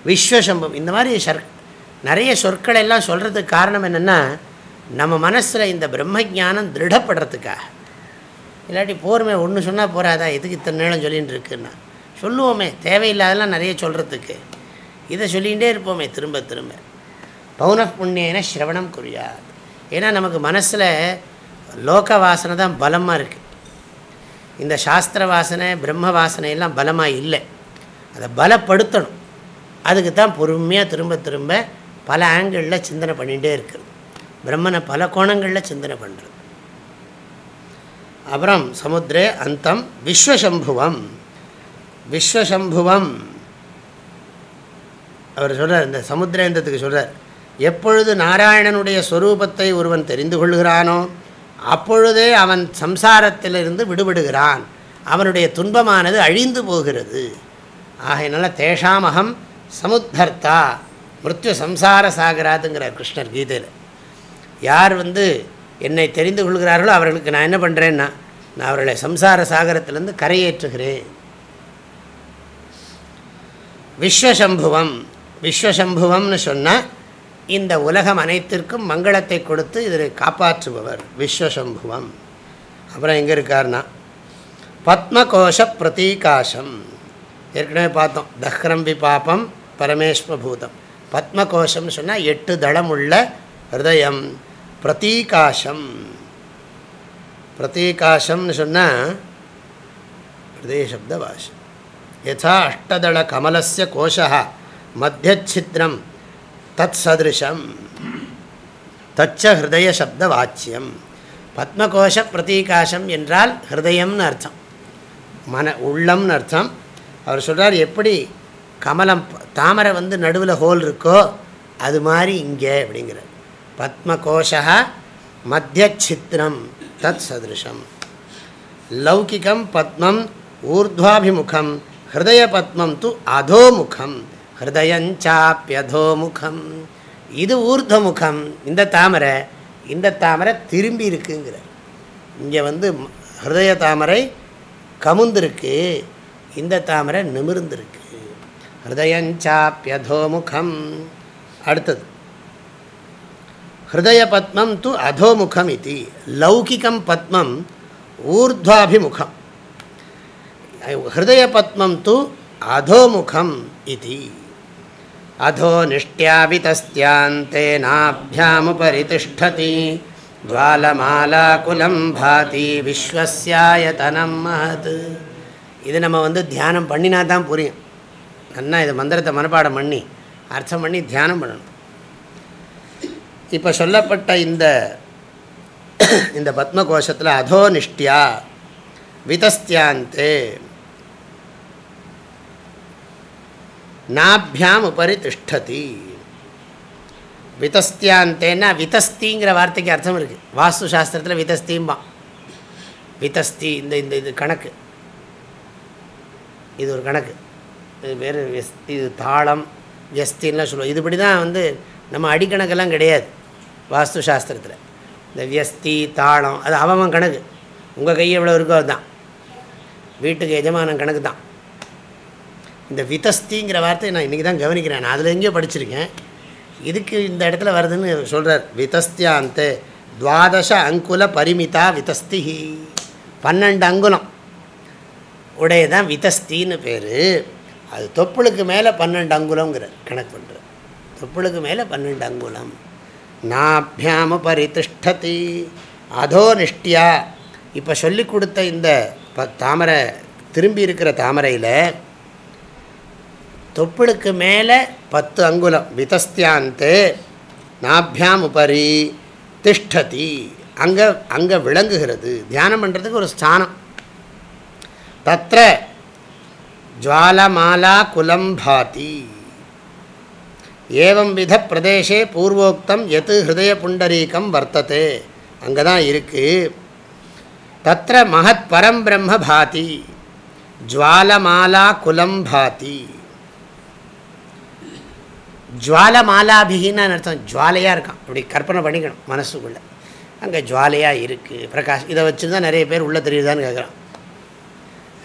விஸ்வசம்பம் இந்த மாதிரி சர் நிறைய சொற்களை எல்லாம் சொல்கிறதுக்கு காரணம் என்னென்னா நம்ம மனசில் இந்த பிரம்மஜானம் திருடப்படுறதுக்காக. இல்லாட்டி போருமே ஒன்று சொன்னால் போகாதா எதுக்கு இத்தனை நேரம் சொல்லின்னு இருக்குன்னா. சொல்லுவோமே. தேவையில்லாதெல்லாம் நிறைய சொல்கிறதுக்கு இதை சொல்லிகிட்டே இருப்போமே திரும்ப திரும்ப. பௌன புண்ணியன சிரவணம் குறியாது ஏன்னா நமக்கு மனசில் லோக வாசனை தான் பலமாக இருக்குது இந்த சாஸ்திர வாசனை பிரம்ம வாசனை எல்லாம் பலமாக இல்லை. அதை பலப்படுத்தணும். அதுக்கு தான் பொறுமையாக திரும்ப திரும்ப பல ஆங்கிளில் சிந்தனை பண்ணிகிட்டே இருக்குது பிரம்மனை பல கோணங்களில் சிந்தனை பண்ணுறது அப்புறம் சமுத்திரே அந்தம் விஸ்வசம்புவம். விஸ்வசம்புவம். அவர் சொல்கிறார் இந்த சமுத்திரேந்தத்துக்கு சொல்கிறார் எப்பொழுது நாராயணனுடைய ஸ்வரூபத்தை ஒருவன் தெரிந்து கொள்கிறானோ அப்பொழுதே அவன் சம்சாரத்திலிருந்து விடுபடுகிறான். அவனுடைய துன்பமானது அழிந்து போகிறது. ஆகையினால தேஷாமகம் சமுத்தர்த்தா மிருத்யு சம்சார சாகராதுங்கிறார் கிருஷ்ணர் கீதையில். யார் வந்து என்னை தெரிந்து கொள்கிறார்களோ அவர்களுக்கு நான் என்ன பண்ணுறேன்னா நான் அவர்களை சம்சார சாகரத்திலேருந்து கரையேற்றுகிறேன். விஸ்வசம்புவம் விஸ்வசம்புவம்னு சொன்னால் இந்த உலகம் அனைத்திற்கும் மங்களத்தை கொடுத்து இதில் காப்பாற்றுபவர் விஸ்வசம்புவம். அப்புறம் எங்கே இருக்கார்னா பத்மகோஷ பிரதீகாசம் ஏற்கனவே பார்த்தோம் தஹ்ரம்பி பாபம் பரமேஸ்வபூதம் பத்மகோஷம்னு சொன்னால் எட்டு தளமுள்ள ஹிருதயம் பிரதீகாசம். பிரதீகாசம்னு சொன்னால் ஹிருதய சப்த பாஷம் யதா அஷ்டதள கமலசிய கோஷா மத்தியச்சித்ரம் தத் சதிருஷம் தச்ச ஹிருதய சப்த வாச்சியம் பத்மகோஷ பிரதீகாசம் என்றால் ஹிருதயம்னு அர்த்தம். மன உள்ளம்னு அர்த்தம். அவர் சொல்கிறார் எப்படி கமலம் தாமரை வந்து நடுவில் ஹோல் இருக்கோ அது மாதிரி இங்கே அப்படிங்கிற பத்மகோஷா மத்தியச்சித்திரம் தத் சதிருஷம் லௌகிகம் பத்மம் ஊர்துவாபிமுகம் ஹிருதய பத்மம் து அதோமுகம். ஹிருதயஞ்சாப்பியதோமுகம் இது ஊர்தமுகம். இந்த தாமரை இந்த தாமரை திரும்பி இருக்குங்கிற இங்கே வந்து ஹிருதய தாமரை கமுந்திருக்கு. இந்த தாமரை நிமிர்ந்திருக்கு. ஹிருதயஞ்சாப்பியதோமுகம் அடுத்தது. ஹிருதய பத்மம் து அதோமுகம் இது. லௌகிகம் பத்மம் ஊர்துவாபிமுகம். ஹிருதய பத்மம் து அதோமுகம் இது. அதோ நிஷ்டியாவிதஸ்தியாந்தே நாபியாமுபரி திஷ்டதி ஜுவாலமாலாகுலம் பாதி விஸ்வசியாயதனம் மகத் இது நம்ம வந்து தியானம் பண்ணினா தான் புரியும். நன்னா இது மந்திரத்தை மனப்பாடம் பண்ணி அர்த்தம் பண்ணி தியானம் பண்ணணும். இப்போ சொல்லப்பட்ட இந்த இந்த பத்மகோஷத்தில் அதோ நிஷ்டியா விதஸ்தியாந்தே நாபியாம் உபரி திஷ்டதி. விதஸ்தியாந்தேன்னா விதஸ்திங்கிற வார்த்தைக்கு அர்த்தம் இருக்குது வாஸ்து சாஸ்திரத்தில் வித்தஸ்தீம்பான் விதஸ்தி இந்த இந்த இது கணக்கு. இது ஒரு கணக்கு. இது வேறு இது தாளம் வியஸ்தின்லாம் சொல்லுவோம். இதுபடி தான் வந்து நம்ம அடிக்கணக்கெல்லாம் கிடையாது வாஸ்து சாஸ்திரத்தில் இந்த வியஸ்தி தாளம் அது அவன் கணக்கு. உங்கள் கை எவ்வளோ இருக்கோ அதுதான். வீட்டுக்கு எஜமானம் கணக்கு தான் இந்த விதஸ்திங்கிற வார்த்தையை நான் இன்றைக்கி தான் கவனிக்கிறேன். நான் அதில் எங்கேயோ படிச்சிருக்கேன். இதுக்கு இந்த இடத்துல வருதுன்னு சொல்கிறார் விதஸ்தியாந்தே துவாதச அங்குல பரிமிதா விதஸ்தி பன்னெண்டு அங்குலம். உடையதான் விதஸ்தின்னு பேர். அது தொப்புளுக்கு மேலே பன்னெண்டு அங்குலங்கிற கணக்கு பண்ணுற தொப்புளுக்கு மேலே பன்னெண்டு அங்குலம். நாபியாம பரிதிஷ்டதி. அதோ நிஷ்டியா. இப்போ சொல்லி கொடுத்த இந்த ப தாமரை திரும்பி இருக்கிற தாமரையில் தொப்புளுக்கு மேலே பத்து அங்குலம். விதஸ்தியாந்தே நாபியாம் உபரி திஷ்டதி. அங்கே அங்கே விளங்குகிறது. தியானம் பண்ணுறதுக்கு ஒரு ஸ்தானம். தத்த ஜுவாலமாலா குலம் பாதி. ஏவம் வித பிரதேசே பூர்வோக்தம் எது ஹிருதய புண்டரீகம் வர்த்ததே. அங்கே தான் இருக்குது தத்திர மகத் பரம் பிரம்ம பாதி. ஜுவாலமாலா குலம் பாதி. ஜுவாலமாலாபிகின்னு அர்த்தம். ஜுவாலையாக இருக்கான். அப்படி கற்பனை பண்ணிக்கணும் மனசுக்குள்ளே. அங்கே ஜுவாலையாக இருக்குது பிரகாஷ் இதை வச்சு தான் நிறைய பேர் உள்ளே தெரியுதான்னு கேட்குறான்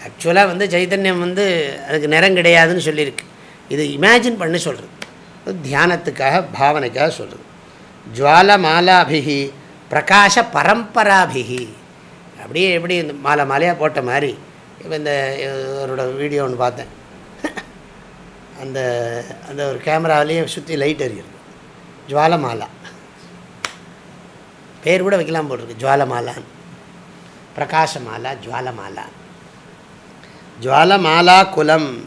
ஆக்சுவலாக வந்து சைத்தன்யம் வந்து அதுக்கு நிறம் கிடையாதுன்னு சொல்லியிருக்கு. இது இமேஜின் பண்ணி சொல்கிறது தியானத்துக்காக பாவனைக்காக சொல்கிறது ஜுவாலமாலாபிகி பிரகாஷ பரம்பராபிகி. அப்படியே எப்படி இந்த மாலை மாலையாக போட்ட மாதிரி. இப்போ இந்த அவரோட வீடியோ ஒன்று பார்த்தேன். அந்த அந்த ஒரு கேமராவிலேயே சுற்றி லைட் எரியுது. ஜுவாலமாலா. பேர் கூட வைக்கலாம் போட்டிருக்கு. ஜுவாலமாலான்னு. பிரகாசமாலா ஜுவாலமாலா. ஜுவாலமாலா குலம்.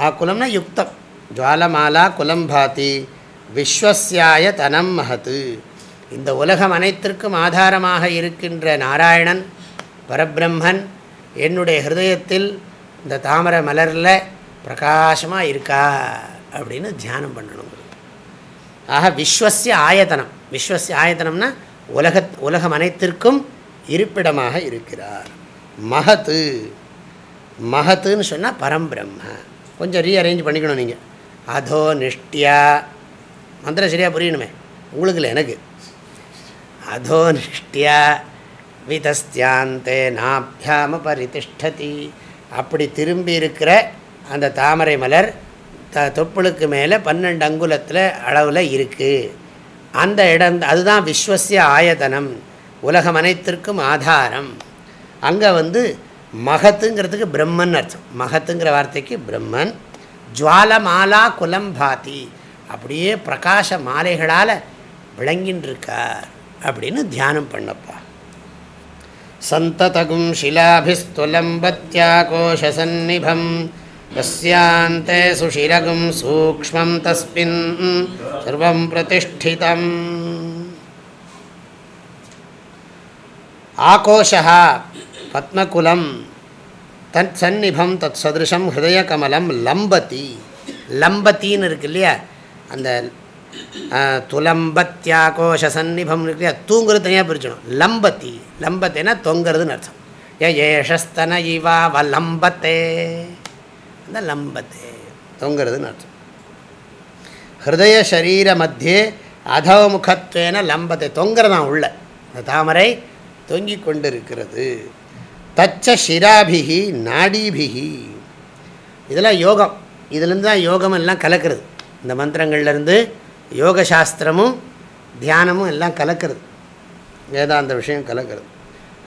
ஆ குலம்னா யுக்தம். ஜுவாலமாலா குலம் பாதி விஸ்வசியாய தனம் மகத்து. இந்த உலகம் அனைத்திற்கும் ஆதாரமாக இருக்கின்ற நாராயணன் பரபிரம்மன் என்னுடைய ஹிருதயத்தில் இந்த தாமரை மலரில் பிரகாசமாக இருக்கா அப்படின்னு தியானம் பண்ணணும். ஆக விஸ்வசிய ஆயத்தனம். விஸ்வசிய ஆயத்தனம்னா உலக உலகம் அனைத்திற்கும் இருப்பிடமாக இருக்கிறார். மகத்து. மகத்துன்னு சொன்னால் பரம்பிரம்ம. கொஞ்சம் ரீஅரேஞ்ச் பண்ணிக்கணும் நீங்கள் அதோ நிஷ்டியா. மந்திரம் சரியாக புரியணுமே? உங்களுக்கு இல்லை எனக்கு. அதோ நிஷ்டியா. விதஸ்தியாந்தே நாபியாம பரிதிஷ்டதி. அப்படி திரும்பி இருக்கிற அந்த தாமரை மலர் த தொப்புளுக்கு மேலே பன்னெண்டு அங்குலத்தில் அளவில் இருக்குது அந்த இடம் அதுதான் விஸ்வசிய ஆயதனம் உலகம் அனைத்திற்கும் ஆதாரம் அங்கே வந்து மகத்துங்கிறதுக்கு பிரம்மன் அர்த்தம் மகத்துங்கிற வார்த்தைக்கு பிரம்மன் ஜுவாலமாலா குலம் பாதி அப்படியே பிரகாச மாலைகளால் விளங்கின்னு இருக்கார் அப்படின்னு தியானம் பண்ணப்பா சந்ததகும் शिलाभिस्तुलम्बत्याकोशसन्निभं यस्यान्ते सुशिरगुं सूक्ष्मं तस्मिन् सर्वं प्रतिष्ठितम् ஆகோஷா பத்மகுலம் தத் சந்நிபம் தத் சதிருஷம் ஹிருதயகமலம் லம்பதி லம்பத்தின்னு இருக்கு இல்லையா அந்த துலம்பத்தியாகோஷ சந்நிபம் இருக்கு இல்லையா தூங்குறது தனியாக பிரிச்சணும் லம்பத்தி லம்பத்தேனா தொங்குறதுன்னு அர்த்தம் ஏ ஏஷஸ்தன இவா வலம்பத்தே இந்த லம்பத்தே தொங்குறதுன்னு அர்த்தம் ஹிருதய சரீர மத்தியே அதவமுகத்வேன லம்பத்தை தொங்குறதான் உள்ள அந்த தாமரை தொங்கிக் கொண்டிருக்கிறது தச்ச ஷிராபிகி நாடிபிகி இதெல்லாம் யோகம் இதுலேருந்து தான் யோகம் எல்லாம் கலக்கிறது இந்த மந்திரங்கள்லேருந்து யோக சாஸ்திரமும் தியானமும் எல்லாம் கலக்கிறது வேதாந்த விஷயம் கலக்கிறது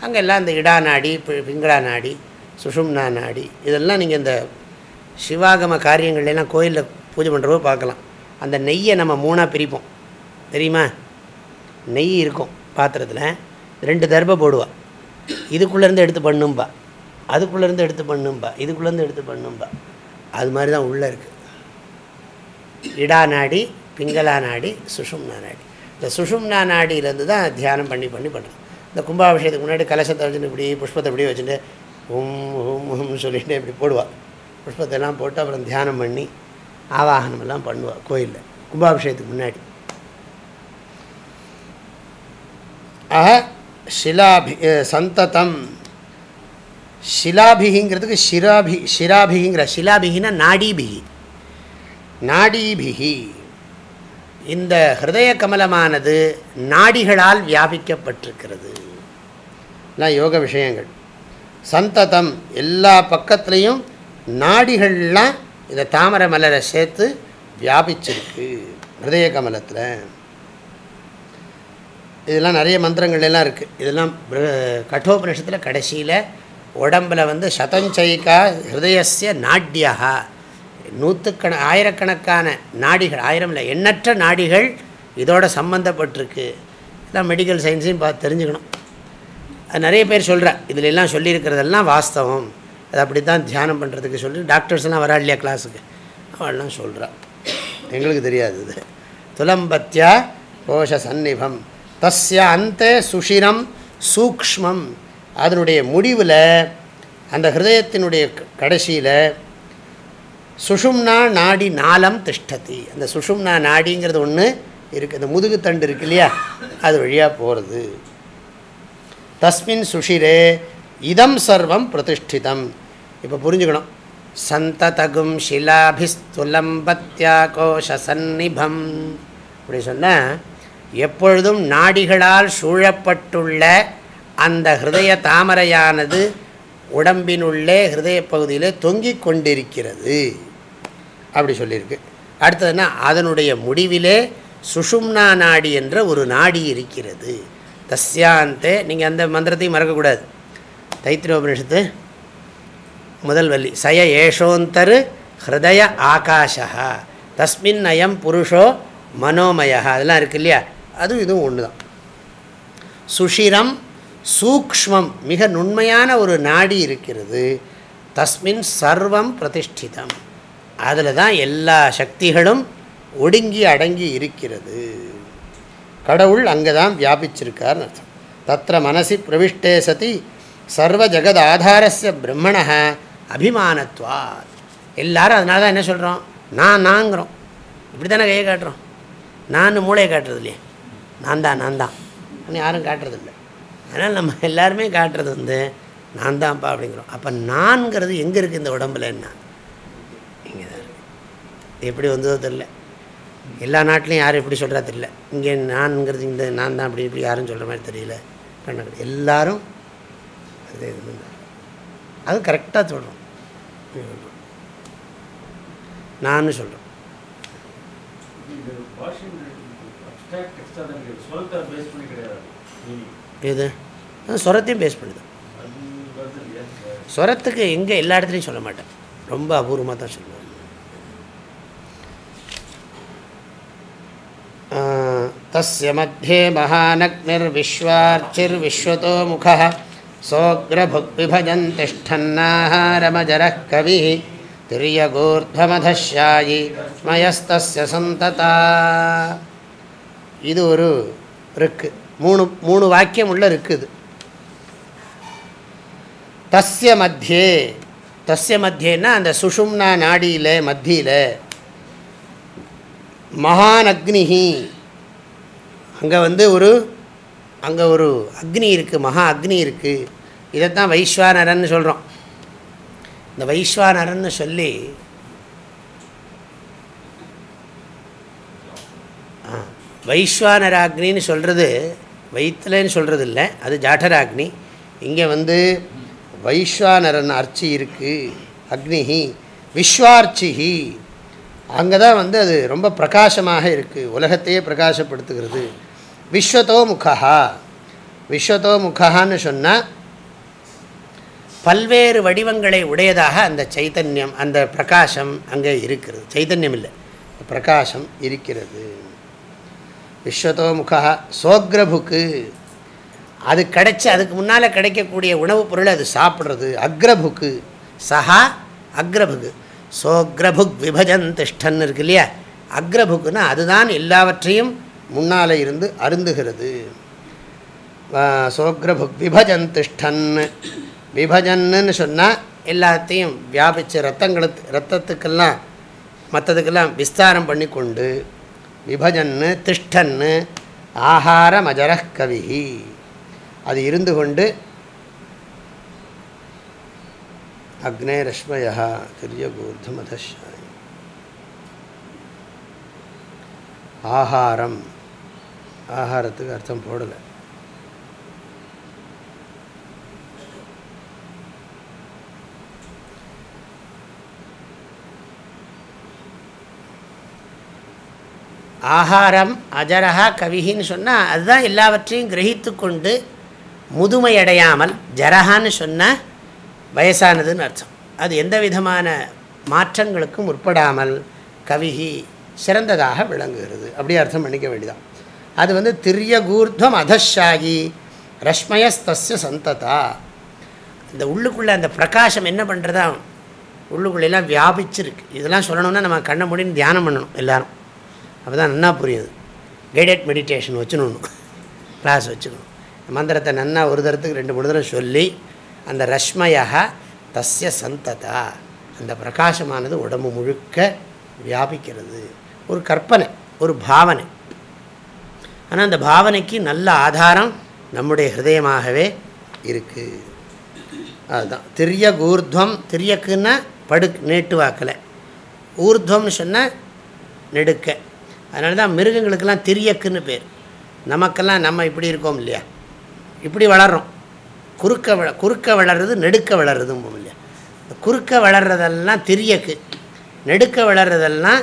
அங்கே எல்லாம் இந்த இடா நாடி பிங்களா நாடி சுஷும்னா நாடி இதெல்லாம் நீங்கள் இந்த சிவாகம காரியங்கள்லாம் கோயிலில் பூஜை பண்ணுறப்போ பார்க்கலாம். அந்த நெய்யை நம்ம மூணாக பிரிப்போம். தெரியுமா? நெய் இருக்கும் பாத்திரத்தில். ரெண்டு தர்பை போடுவா. இதுக்குள்ளேருந்து எடுத்து பண்ணும்பா. அதுக்குள்ளேருந்து எடுத்து பண்ணும்பா. இதுக்குள்ளேருந்து எடுத்து பண்ணும்பா. அது மாதிரி தான் உள்ளே இருக்குது இடா நாடி பிங்களா நாடி சுஷும்னா நாடி. இந்த சுஷும்னா நாடியிலேருந்து தான் தியானம் பண்ணி பண்ணி பண்ணுறோம். இந்த கும்பாபிஷேகத்துக்கு முன்னாடி கலசத்தை வச்சுட்டு இப்படி புஷ்பத்தை இப்படியே வச்சுட்டு ஹும் ஹும் ஹும் சொல்லிட்டு இப்படி போடுவாள் புஷ்பத்தை எல்லாம் போட்டு அப்புறம் தியானம் பண்ணி ஆவாகனமெல்லாம் பண்ணுவாள் கோயிலில். கும்பாபிஷேகத்துக்கு முன்னாடி. ஆக ஷிலாபி சந்ததம். ஷிலாபிகிங்கிறதுக்கு ஷிராபி ஷிராபிகிங்கிற ஷிலாபிகினா நாடிபிகி. நாடிபிகி. இந்த ஹிருதய கமலமானது நாடிகளால் வியாபிக்கப்பட்டிருக்கிறது. எல்லாம் யோக விஷயங்கள். சந்ததம் எல்லா பக்கத்துலேயும் நாடிகள்லாம் இந்த தாமரை மலரை சேர்த்து வியாபிச்சிருக்கு. ஹிருதய கமலத்தில். இதெல்லாம் நிறைய மந்திரங்கள் எல்லாம் இருக்குது இதெல்லாம் கட்டோபனிஷத்தில் கடைசியில் உடம்பில் வந்து சதஞ்சைக்கா ஹிருதயசிய நாட்யா நூற்றுக்கண ஆயிரக்கணக்கான நாடிகள் ஆயிரம் இல்லை எண்ணற்ற நாடிகள் இதோட சம்மந்தப்பட்டிருக்கு இதெல்லாம் மெடிக்கல் சயின்ஸையும் பார்த்து தெரிஞ்சுக்கணும். அது நிறைய பேர் சொல்கிற இதிலெல்லாம் சொல்லியிருக்கிறதெல்லாம் வாஸ்தவம். அது அப்படி தான் தியானம் பண்ணுறதுக்கு சொல்லி டாக்டர்ஸ்லாம் வரா இல்லையா கிளாஸுக்கு? அவள்லாம் சொல்கிறாள் எங்களுக்கு தெரியாது இது. துலம்பத்தியா கோஷ சந்நிபம். தஸ்ய அந்த சுஷிரம் சூக்ஷ்மம். அதனுடைய முடிவில் அந்த ஹிருதயத்தினுடைய கடைசியில் சுஷும்னா நாடி நாளம் திஷ்டதி. அந்த சுஷும்னா நாடிங்கிறது ஒன்று இருக்குது அந்த முதுகு தண்டு இருக்கு இல்லையா? அது வழியாக போகிறது தஸ்மின் சுஷிரே இதம் சர்வம் பிரதிஷ்டிதம். இப்போ புரிஞ்சுக்கணும். சந்ததகும் ஷிலாபிஸ்துலம்பத்யாகோஷ சந்நிபம் அப்படி சொன்னால் எப்பொழுதும் நாடிகளால் சூழப்பட்டுள்ள அந்த ஹிருதய தாமரையானது உடம்பினுள்ளே ஹிருதய பகுதியிலே தொங்கிக் கொண்டிருக்கிறது. அப்படி சொல்லியிருக்கு. அடுத்ததுன்னா அதனுடைய முடிவிலே சுஷும்னா நாடி என்ற ஒரு நாடி இருக்கிறது. தஸ்யாந்தே நீங்கள் அந்த மந்திரத்தையும் மறக்கக்கூடாது. தைத்திரோபனிஷத்து முதல் வள்ளி. சய ஏஷோந்தரு ஹிருதய ஆகாஷா தஸ்மின் அயம் புருஷோ மனோமயா அதெல்லாம் இருக்கு இல்லையா? அதுவும் இதுவும் ஒன்று தான் சுஷிரம் சூக்ஷ்மம் மிக நுண்மையான ஒரு நாடி இருக்கிறது. தஸ்மின் சர்வம் பிரதிஷ்டிதம். அதில் தான் எல்லா சக்திகளும் ஒடுங்கி அடங்கி இருக்கிறது. கடவுள் அங்கே தான் வியாபிச்சிருக்கார்னு அர்த்தம். தத்திர மனசி பிரவிஷ்டே சதி சர்வ ஜெகத் ஆதாரஸ்ய பிரம்மண அபிமானத்வாத். எல்லாரும் அதனால தான் என்ன சொல்கிறோம் நான் நாங்கிறோம் இப்படி தானே கையை காட்டுறோம்? நான் மூளையை காட்டுறது இல்லையே? நான் தான் நான் தான் யாரும் காட்டுறதில்லை. அதனால் நம்ம எல்லாருமே காட்டுறது வந்து நான் தான்ப்பா அப்படிங்கிறோம். அப்போ நான்கிறது எங்கே இருக்குது இந்த உடம்புல என்ன இங்கே தான் இருக்குது எப்படி வந்ததோ தெரில எல்லா நாட்டிலையும் யாரும் எப்படி சொல்கிறா தெரியல. இங்கே நான்ங்கிறது இந்த நான் தான் அப்படி இப்படி யாரும் சொல்கிற மாதிரி தெரியல. கண்ணு எல்லாரும் அதே இது அது கரெக்டாக சொல்கிறோம் நான் சொல்கிறோம் இது ஸ்வரத்தையும் பேஸ் பண்ணுது ஸ்வரத்துக்கு எங்கே எல்லா இடத்துலையும் சொல்ல மாட்டேன் ரொம்ப அபூர்வமாக தான் சொல்லுவேன் तस्य मध्ये महानग्निर्विश्वार्चिर्विश्वतो मुखः सोऽग्रभुग्विभजन् तिष्ठन्नाहारमजरः कविः திரியகூர்தமதாயி மயஸ்தஸ்ய சந்ததா இது ஒரு இருக்கு மூணு மூணு வாக்கியம் உள்ள இருக்குது தஸ்ய மத்தியே தஸ்ய மத்தியன்னா அந்த சுஷும்னா நாடியில் மத்தியில் மகான் அக்னிஹி அங்கே வந்து ஒரு அங்கே ஒரு அக்னி இருக்குது மகா அக்னி இருக்குது இதைத்தான் வைஸ்வானரன் சொல்கிறோம் இந்த வைஸ்வானரன்னு சொல்லி வைஸ்வானராக்னின்னு சொல்கிறது வைத்தலைன்னு சொல்கிறது இல்லை அது ஜாட்டராக்னி இங்கே வந்து வைஸ்வானரன் அர்ச்சி இருக்குது அக்னிஹி விஸ்வார்ச்சிஹி. அங்கே தான் வந்து அது ரொம்ப பிரகாசமாக இருக்குது உலகத்தையே பிரகாசப்படுத்துகிறது. விஸ்வத்தோ முகா விஸ்வத்தோ முகான்னு சொன்னால் பல்வேறு வடிவங்களை உடையதாக அந்த சைத்தன்யம் அந்த பிரகாசம் அங்கே இருக்கிறது. சைத்தன்யம் இல்லை. பிரகாசம் இருக்கிறது. விஸ்வத்தோ முகா சோக்ரபுக்கு. அது கிடைச்சி அதுக்கு முன்னால் கிடைக்கக்கூடிய உணவுப் பொருள் அது சாப்பிட்றது. அக்ரபுக்கு. சஹா அக்ரபுக்கு. சோக்ரபுக் விபஜன் திஷ்டன் இருக்கு இல்லையா? அக்ரபுக்குன்னா அதுதான் எல்லாவற்றையும் முன்னால் இருந்து அருந்துகிறது. சோக்ரபுக் விபஜன் திஷ்டன் விபஜன்னு சொன்னால் எல்லாத்தையும் வியாபித்து ரத்தங்களுக்கு ரத்தத்துக்கெல்லாம் மற்றதுக்கெல்லாம் விஸ்தாரம் பண்ணி கொண்டு விபஜன்னு திஷ்டன்னு ஆகாரமஜர கவிஹி. அது இருந்து கொண்டு அக்னே அக்னேரஸ்மய திரியகூர்தமதாய் ஆகாரம் ஆகாரத்துக்கு அர்த்தம் போடலை. ஆகாரம் அஜரஹா கவிகின்னு சொன்னால் அதுதான் எல்லாவற்றையும் கிரகித்து கொண்டு முதுமையடையாமல் ஜரஹான்னு சொன்னால் வயசானதுன்னு அர்த்தம். அது எந்த விதமான மாற்றங்களுக்கும் உட்படாமல் கவிகி சிறந்ததாக விளங்குகிறது. அப்படி அர்த்தம் பண்ணிக்க வேண்டியதான் அது வந்து திரியகூர்துவம் அதஷாகி ரஷ்மயஸ்தஸ்ய சந்ததா. இந்த உள்ளுக்குள்ளே அந்த பிரகாசம் என்ன பண்ணுறதா உள்ளுக்குள்ளெல்லாம் வியாபிச்சிருக்கு. இதெல்லாம் சொல்லணும்னா நம்ம கண்ணை முடின்னு தியானம் பண்ணணும் எல்லோரும். அப்போ தான் நன்னா புரியுது. கைடட் மெடிடேஷன் வச்சுக்கணும். கிளாஸ் வச்சுக்கணும். மந்திரத்தை நன்னா ஒரு தரத்துக்கு ரெண்டு மூணு தரம் சொல்லி அந்த ரஷ்மயாக தஸ்ய சந்ததா. அந்த பிரகாசமானது உடம்பு முழுக்க வியாபிக்கிறது. ஒரு கற்பனை ஒரு பாவனை. ஆனால் அந்த பாவனைக்கு நல்ல ஆதாரம் நம்முடைய ஹிருதயமாகவே இருக்குது அதுதான். திரிய ஊர்துவம் திரியக்குன்னா படு நேட்டு வாக்கலை ஊர்துவம்னு சொன்னால் நெடுக்க. அதனால தான் மிருகங்களுக்கெல்லாம் திரியக்குன்னு பேர். நமக்கெல்லாம் நம்ம இப்படி இருக்கோம் இல்லையா? இப்படி வளர்கிறோம் குறுக்க வள குறுக்க வளர்றது நெடுக்க வளர்றதும் இல்லையா? குறுக்க வளர்றதெல்லாம் திரியக்கு. நெடுக்க வளர்றதெல்லாம்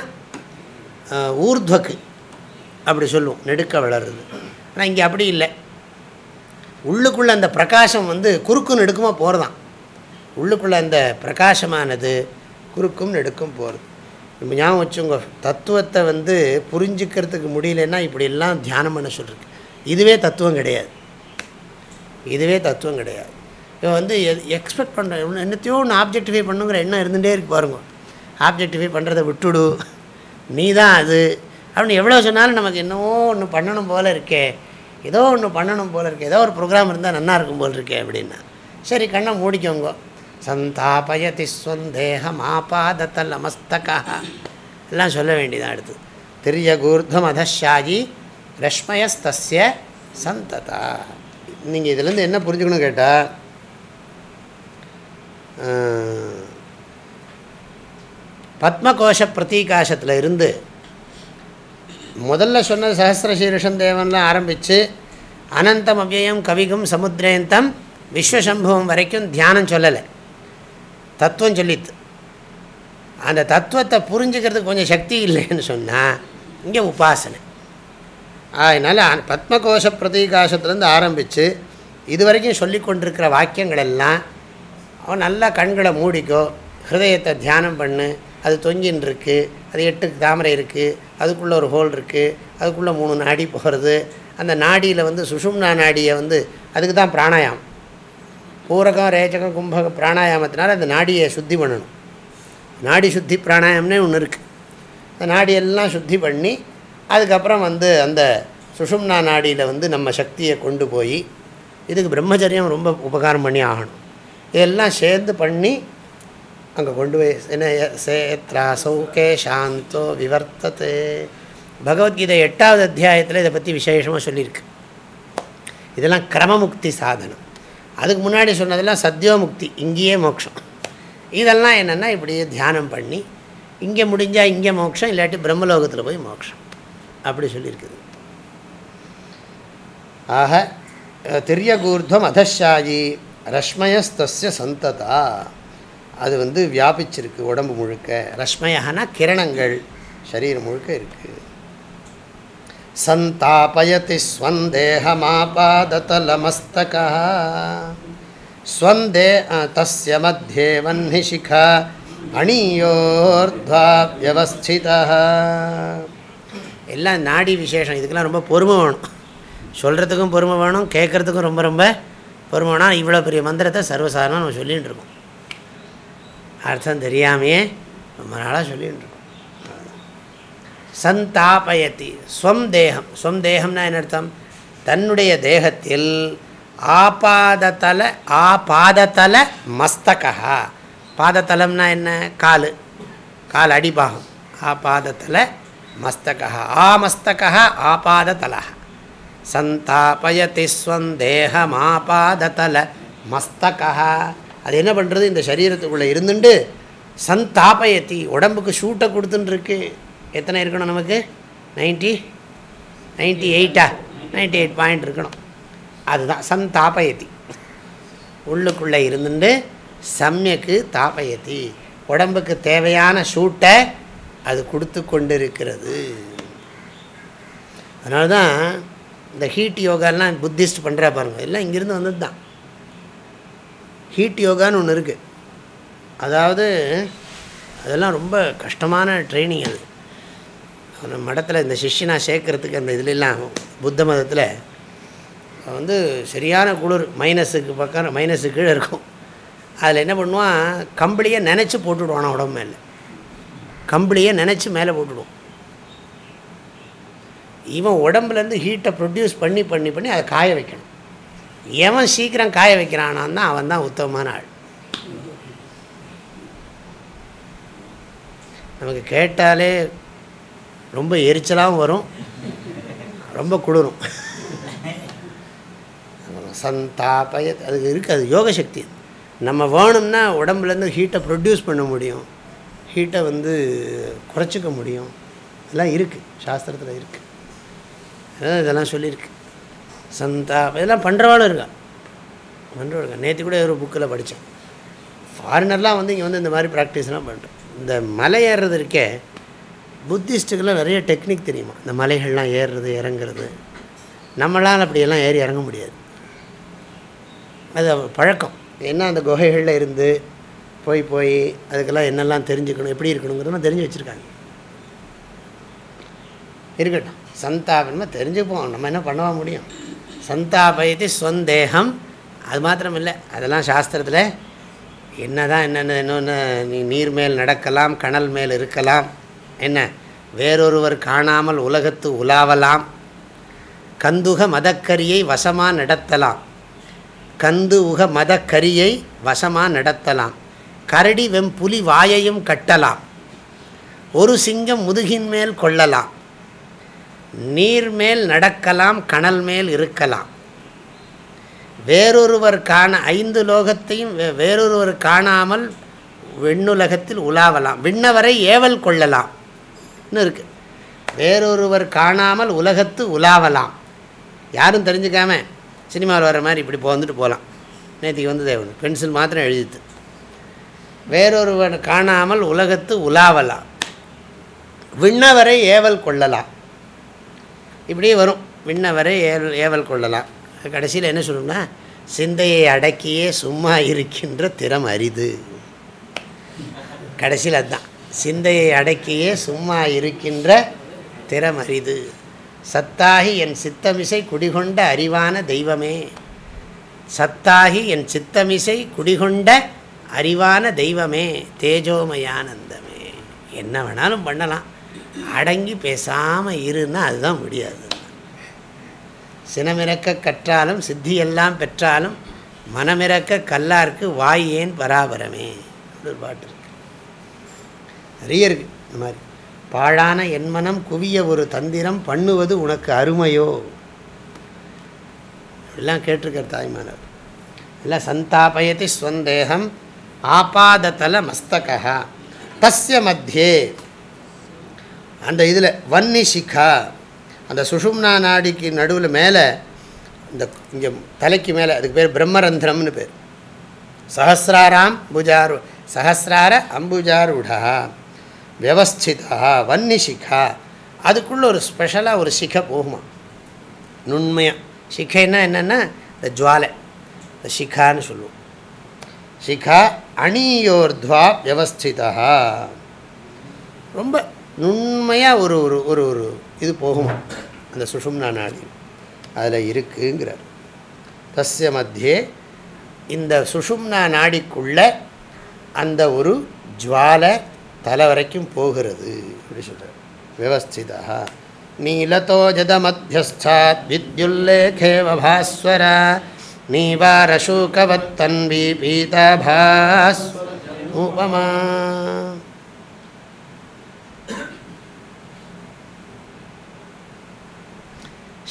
ஊர்துவக்கு. அப்படி சொல்லுவோம் நெடுக்க வளர்றது. ஆனால் இங்கே அப்படி இல்லை. உள்ளுக்குள்ளே அந்த பிரகாசம் வந்து குறுக்கும் நெடுக்குமாக போகிறதான் உள்ளுக்குள்ளே அந்த பிரகாசமானது குறுக்கும் நெடுக்கும் போகிறது இப்போ ஞாபகம் வச்சுங்க தத்துவத்தை வந்து புரிஞ்சுக்கிறதுக்கு முடியலன்னா இப்படியெல்லாம் தியானம் பண்ண சொல்லியிருக்கு இதுவே தத்துவம் கிடையாது. இதுவே தத்துவம் கிடையாது. இப்போ வந்து எக்ஸ்பெக்ட் பண்ணுறேன் என்னத்தையோ ஒன்று ஆப்ஜெக்டிஃபை பண்ணுங்கிற எண்ணம் இருந்துகிட்டே இருக்கு பாருங்க. ஆப்ஜெக்டிஃபை பண்ணுறதை விட்டுடு. நீ தான் அது. அப்படின்னு எவ்வளோ சொன்னாலும் நமக்கு என்னவோ ஒன்று பண்ணணும் போல் இருக்கே. ஏதோ ஒன்று பண்ணணும் போல் இருக்கே. ஏதோ ஒரு ப்ரோக்ராம் இருந்தால் நல்லா இருக்கும் போல் இருக்கே அப்படின்னா. சரி கண்ணை மூடிக்கோங்க. சந்தாபயதி ஸ்வந்தேகம் ஆபாதத்தல் அமஸ்தகா எல்லாம் சொல்ல வேண்டியதான் அடுத்து. திரிய கூர்தம் அதஷாயி ரஷ்மயஸ்தஸ்ய சந்ததா. நீங்கள் இதுலேருந்து என்ன புரிஞ்சுக்கணும் கேட்டால் பத்மகோஷ பிரதீகாசத்தில் இருந்து முதல்ல சொன்ன சஹசிரசீருஷன் தேவன்லாம் ஆரம்பித்து அனந்தம் அவ்யயம் கவிகும் சமுத்திரேந்தம் விஸ்வசம்பவம் வரைக்கும் தியானம் சொல்லலை. தத்துவம் சொல்லித்து அந்த தத்துவத்தை புரிஞ்சுக்கிறதுக்கு கொஞ்சம் சக்தி இல்லைன்னு சொன்னால் இங்கே உபாசனை. அதனால் பத்மகோஷ பிரதீகாசத்துலேருந்து ஆரம்பித்து இது வரைக்கும் சொல்லி கொண்டிருக்கிற வாக்கியங்கள் எல்லாம் அவன் நல்லா கண்களை மூடிக்கோ ஹிருதயத்தை தியானம் பண்ணு அது தொங்கின்னு இருக்குது அது எட்டு தாமரை இருக்குது அதுக்குள்ளே ஒரு ஹோல் இருக்குது அதுக்குள்ளே மூணு நாடி போகிறது அந்த நாடியில் வந்து சுஷும்னா நாடியை வந்து அதுக்கு தான் பிராணாயாமம். பூரகம் ரேச்சகம் கும்பகம் பிராணாயாமத்தினால அந்த நாடியை சுத்தி பண்ணணும். நாடி சுத்தி பிராணாயாமம்னே ஒன்று இருக்குது அந்த நாடியெல்லாம் சுத்தி பண்ணி அதுக்கப்புறம் வந்து அந்த சுஷும்னா நாடியில் வந்து நம்ம சக்தியை கொண்டு போய் இதுக்கு பிரம்மச்சரியம் ரொம்ப உபகாரம் பண்ணி ஆகணும். இதெல்லாம் சேர்ந்து பண்ணி அங்கே கொண்டு போய் என்ன சேத்ரா சௌகே சாந்தோ விவர்த்தது. பகவத்கீதை எட்டாவது அத்தியாயத்தில் இதை பற்றி விசேஷமாக சொல்லியிருக்கு. இதெல்லாம் கிரமமுக்தி சாதனம். அதுக்கு முன்னாடி சொன்னதெல்லாம் சத்யோமுக்தி இங்கேயே மோட்சம். இதெல்லாம் என்னென்னா இப்படியே தியானம் பண்ணி இங்கே முடிஞ்சால் இங்கே மோட்சம் இல்லாட்டி பிரம்மலோகத்தில் போய் மோட்சம். அப்படி சொல்லியிருக்குது. ஆக திரியகூர்துவம் அதஷாயி ரஷ்மயஸ்தஸ்ய சந்ததா. அது வந்து வியாபிச்சிருக்கு உடம்பு முழுக்க. ரஷ்மயனா கிரணங்கள் சரீரம் முழுக்க இருக்குது சந்தாபயதி ஸ்வந்தேகமாபாததலமஸ்தக ஸ்வந்தே தஸ்ய மத்தியே வன்னிஷிகா அணியோர்த்வா வியவஸ்திதா எல்லாம் நாடி விசேஷம். இதுக்கெல்லாம் ரொம்ப பொறுமை வேணும். சொல்கிறதுக்கும் பொறுமை வேணும் கேட்குறதுக்கும் ரொம்ப ரொம்ப பொறுமை வேணும். இவ்வளோ பெரிய மந்திரத்தை சர்வசாதாரணம் நம்ம சொல்லிகிட்டு இருக்கோம். அர்த்தம் தெரியாமையே ரொம்ப நாளாக சொல்லிகிட்டு இருக்கோம். சந்தாபயத்தி ஸ்வம் தேகம். ஸ்வம் தேகம்னா என்ன அர்த்தம்? தன்னுடைய தேகத்தில் ஆபாதத்தல ஆபாதத்தல மஸ்தகா பாதத்தலம்னா என்ன? கால். கால் அடிபாகம். ஆபாதத்தல மஸ்தகா ஆமஸ்தகா ஆபாதத்தல சந்தாபயதி ஸ்வந்தேகமாபாதத்தல மஸ்தகா அது என்ன பண்ணுறது இந்த சரீரத்துக்குள்ளே இருந்துட்டு சந்தாபயத்தி உடம்புக்கு ஷூட்டை கொடுத்துட்டுருக்கு எத்தனை இருக்கணும் நமக்கு? நைன்ட்டி நைன்ட்டி எயிட்டா நைன்ட்டி எயிட் பாயிண்ட் இருக்கணும். அதுதான் சம் தாப்பயத்தி உள்ளுக்குள்ளே இருந்துட்டு சமயக்கு தாபயத்தி. உடம்புக்கு தேவையான சூட்டை அது கொடுத்து கொண்டு இருக்கிறது அதனால தான் இந்த ஹீட் யோகாலாம் புத்திஸ்ட் பண்ணுறா பாருங்கள் எல்லாம் இங்கேருந்து வந்தது தான் ஹீட் யோகான்னு ஒன்று இருக்குது அதாவது அதெல்லாம் ரொம்ப கஷ்டமான ட்ரைனிங் அது. மடத்தில் இந்த சிஷ்யனாக சேர்க்கறதுக்கு அந்த இதுலெல்லாம் புத்த மதத்தில் வந்து சரியான குளிர் மைனஸுக்கு பக்கம் மைனஸு கீழே இருக்கும். அதில் என்ன பண்ணுவான் கம்பளியை நினச்சி போட்டுவிடுவான் உடம்பு மேலே. கம்பளியை நினச்சி மேலே போட்டுவிடுவோம் இவன் உடம்புலேருந்து ஹீட்டை ப்ரொடியூஸ் பண்ணி பண்ணி பண்ணி அதை காய வைக்கணும். எவன் சீக்கிரம் காய வைக்கிறானான் தான் அவன் தான் உத்தமமான ஆள். நமக்கு கேட்டாலே ரொம்ப எரிச்சலாகவும் வரும். ரொம்ப குளிரும். சந்தாபய அதுக்கு இருக்குது அது யோக சக்தி. நம்ம வேணும்னா உடம்புலேருந்து ஹீட்டை ப்ரொடியூஸ் பண்ண முடியும். ஹீட்டை வந்து குறைச்சிக்க முடியும். இதெல்லாம் இருக்குது சாஸ்திரத்தில் இருக்குது அதான் இதெல்லாம் சொல்லியிருக்கு. சந்தாபம் இதெல்லாம் பண்ணுறவாளும் இருக்கா? பண்ணுறவங்க இருக்கா? நேற்று கூட ஒரு புக்கில் படித்தேன் ஃபாரினர்லாம் வந்து இங்கே வந்து இந்த மாதிரி ப்ராக்டிஸ்லாம் பண்ணுறோம் இந்த மலை ஏறுறது இருக்கே புத்திஸ்ட்டுக்கெல்லாம் நிறைய டெக்னிக் தெரியுமா? இந்த மலைகள்லாம் ஏறுறது இறங்குறது. நம்மளால் அப்படியெல்லாம் ஏறி இறங்க முடியாது. அது பழக்கம். என்ன அந்த குகைகளில் இருந்து போய் போய் அதுக்கெல்லாம் என்னெல்லாம் தெரிஞ்சுக்கணும் எப்படி இருக்கணுங்கிறதெல்லாம் தெரிஞ்சு வச்சுருக்காங்க. இருக்கட்டும். சந்தாபனமாக தெரிஞ்சுப்போம் நம்ம என்ன பண்ணவா முடியும்? சந்தாபயத்தி ஸ்வந்தேகம். அது மாத்திரம் இல்லை அதெல்லாம் சாஸ்திரத்தில் என்ன தான் என்னென்ன இன்னொன்று நீ நீர் மேல் நடக்கலாம் கணல் மேல் இருக்கலாம் என்ன? வேறொருவர் காணாமல் உலகத்து உலாவலாம். கந்துக மதக்கரியை வசமாக நடத்தலாம். கந்து உக மதக்கரியை வசமாக நடத்தலாம். கரடி வெம்புலி வாயையும் கட்டலாம். ஒரு சிங்கம் முதுகின் மேல் கொள்ளலாம். நீர் மேல் நடக்கலாம் கணல் மேல் இருக்கலாம். வேறொருவர் காண ஐந்து லோகத்தையும் வேறொருவர் காணாமல் வெண்ணுலகத்தில் உலாவலாம். விண்ணவரை ஏவல் கொள்ளலாம். இருக்குது வேறொருவர் காணாமல் உலகத்து உலாவலாம். யாரும் தெரிஞ்சுக்காம சினிமாவில் வர மாதிரி இப்படி வந்துட்டு போகலாம். நேற்றுக்கு வந்து தேவன் பென்சில் மாத்திரம் எழுதித்து வேறொருவன் காணாமல் உலகத்து உலாவலாம். விண்ணவரை ஏவல் கொள்ளலாம். இப்படியே வரும். விண்ணவரை ஏவல் ஏவல் கொள்ளலாம். கடைசியில் என்ன சொல்லணும்னா சிந்தையை அடக்கியே சும்மா இருக்கின்ற திறம் அரிது. கடைசியில் அதுதான். சிந்தையை அடக்கியே சும்மா இருக்கின்ற திறம். அரிது சத்தாகி என் சித்தமிசை குடிகொண்ட அறிவான தெய்வமே. சத்தாகி என் சித்தமிசை குடிகொண்ட அறிவான தெய்வமே. தேஜோமயானந்தமே. என்ன வேணாலும் பண்ணலாம். அடங்கி பேசாமல் இருன்னா அதுதான் முடியாது. சினமிறக்க கற்றாலும் சித்தியெல்லாம் பெற்றாலும் மனமிறக்க கல்லாருக்கு வாய் ஏன் பராபரமே? ஒரு பாட்டு நிறைய இருக்கு. இந்த மாதிரி. பாழான என்மனம் குவிய ஒரு தந்திரம் பண்ணுவது உனக்கு அருமையோ? எல்லாம் கேட்டிருக்கார் தாய்மானவர் எல்லாம் சந்தாபயதி ஸ்வந்தேகம் ஆபாததல மஸ்தகா. தஸ்ய மத்தியே. அந்த இதில் வன்னி சிக்கா அந்த சுஷும்னா நாடிக்கு நடுவில் மேலே இந்த இங்கே தலைக்கு மேலே அதுக்கு பேர் பிரம்மரந்திரம்னு பேர். சஹசிராராம் புஜாரு சஹசிரார அம்புஜாருடா. வியவஸ்திதா வன்னி சிக்கா அதுக்குள்ளே ஒரு ஸ்பெஷலாக ஒரு சிகை போகுமா நுண்மையாக சிக்கைன்னா என்னென்னா இந்த ஜுவாலை இந்த சிகான்னு சொல்லுவோம் சிகா அணியோர்த்வா வியவஸ்திதா ரொம்ப நுண்மையாக ஒரு ஒரு ஒரு ஒரு இது போகுமா அந்த சுஷும்னா நாடி அதில் இருக்குங்கிறார் தஸ்ய மத்தியே இந்த சுஷும்னா நாடிக்குள்ள அந்த ஒரு ஜுவாலை தலை வரைக்கும் போகிறது. அப்படி சொல்கிறார் விவஸ்திதா நீலத்தோ ஜதமத்தியஸ்தாத் வித்யுல்லேகேவ பாஸ்வர நீவாரசூகவத்தன்வி பீதாபாஸ் உபமா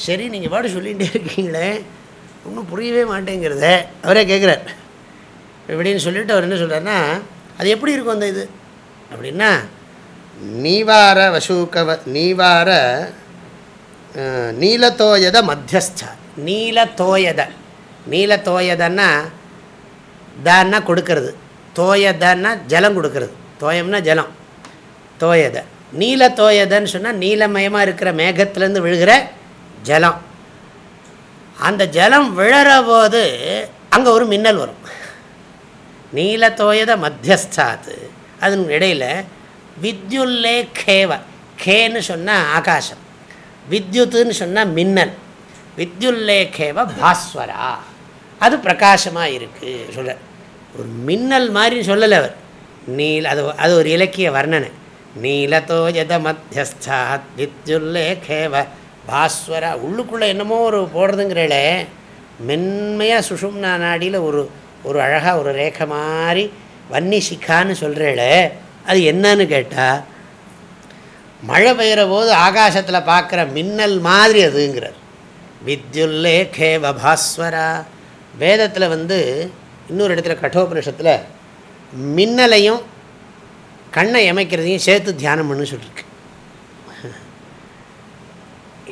சரி நீங்கள் பாடு சொல்லிகிட்டே இருக்கீங்களே ஒன்றும் புரியவே மாட்டேங்கிறத. அவரே கேட்குறார் இப்படின்னு சொல்லிட்டு அவர் என்ன சொல்கிறாருன்னா அது எப்படி இருக்கும் அந்த இது? அப்படின்னா நீவார வசூக்கவ நீவார நீலத்தோயத மத்தியஸ்தா. நீலத்தோயத. நீலத்தோயதன்னா தான்னா கொடுக்கறது. தோயதன்னா ஜலம் கொடுக்கறது. தோயம்னா ஜலம். தோயத. நீல தோயதன்னு சொன்னால் நீலமயமாக இருக்கிற மேகத்திலேருந்து விழுகிற ஜலம். அந்த ஜலம் விழற போது அங்கே ஒரு மின்னல் வரும். நீலத்தோயத மத்தியஸ்தாத்து அதன் இடையில் வித்யுல்லே கேவ கேன்னு சொன்னால் ஆகாசம் வித்யுத்துன்னு சொன்னால் மின்னல் வித்யுல்லே கேவ பாஸ்வரா. அது பிரகாசமாக இருக்குது சொல்ல ஒரு மின்னல் மாதிரி சொல்லலை அவர். நீல அது அது ஒரு இலக்கிய வர்ணனை. நீலத்தோஜத மத்தியஸ்தாத் வித்யுல்லே கேவ பாஸ்வரா. உள்ளுக்குள்ளே என்னமோ ஒரு போடுறதுங்கிறளே மென்மையாக சுஷும்னா நாடியில் ஒரு ஒரு அழகாக ஒரு ரேகை மாதிரி வன்னி சிக்கான்னு சொல்கிறேள அது என்னன்னு கேட்டால் மழை பெய்கிற போது ஆகாசத்தில் பார்க்குற மின்னல் மாதிரி அதுங்கிறார். வித்யுல்லே கேவ பாஸ்வரா. வேதத்தில் வந்து இன்னொரு இடத்துல கட்டோபனிஷத்தில் மின்னலையும் கண்ணை அமைக்கிறதையும் சேர்த்து தியானம் பண்ணு சொல்லியிருக்கு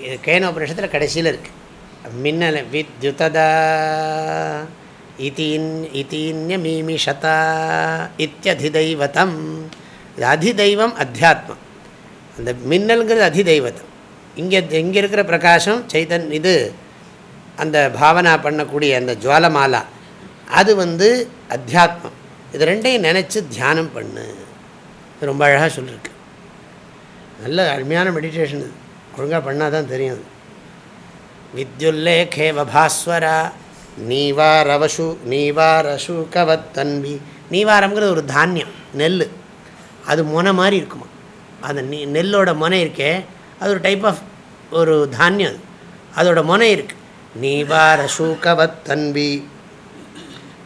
இது கேனோபனிஷத்தில் கடைசியில் இருக்குது மின்னலை வித்யுததா. இத்தீன் மீமிஷதா இத்தியதிதைவதம் இது அதிதெய்வம் அத்தியாத்மம் அந்த மின்னல்ங்கிறது அதிதெய்வத்தம் இங்கே இங்கே இருக்கிற பிரகாசம் சைதன் இது அந்த பாவனா பண்ணக்கூடிய அந்த ஜுவாலமாலா. அது வந்து அத்தியாத்மம். இது ரெண்டையும் நினச்சி தியானம் பண்ணு. ரொம்ப அழகாக சொல்லியிருக்கு நல்ல அருமையான மெடிடேஷன் இது. ஒழுங்காக பண்ணால் தான் தெரியும் அது. பாஸ்வரா நீவாரவசு நீவாரசு நீவாரசூகவத்தன்வி நீவாரம்ங்கிறது ஒரு தானியம் நெல் அது முனை மாதிரி இருக்குமா? அந்த நெ நெல்லோட முனை இருக்கே அது ஒரு டைப் ஆஃப் ஒரு தானியம் அது. அதோட முனை இருக்கு. நீவாரசூகவத்தன்வி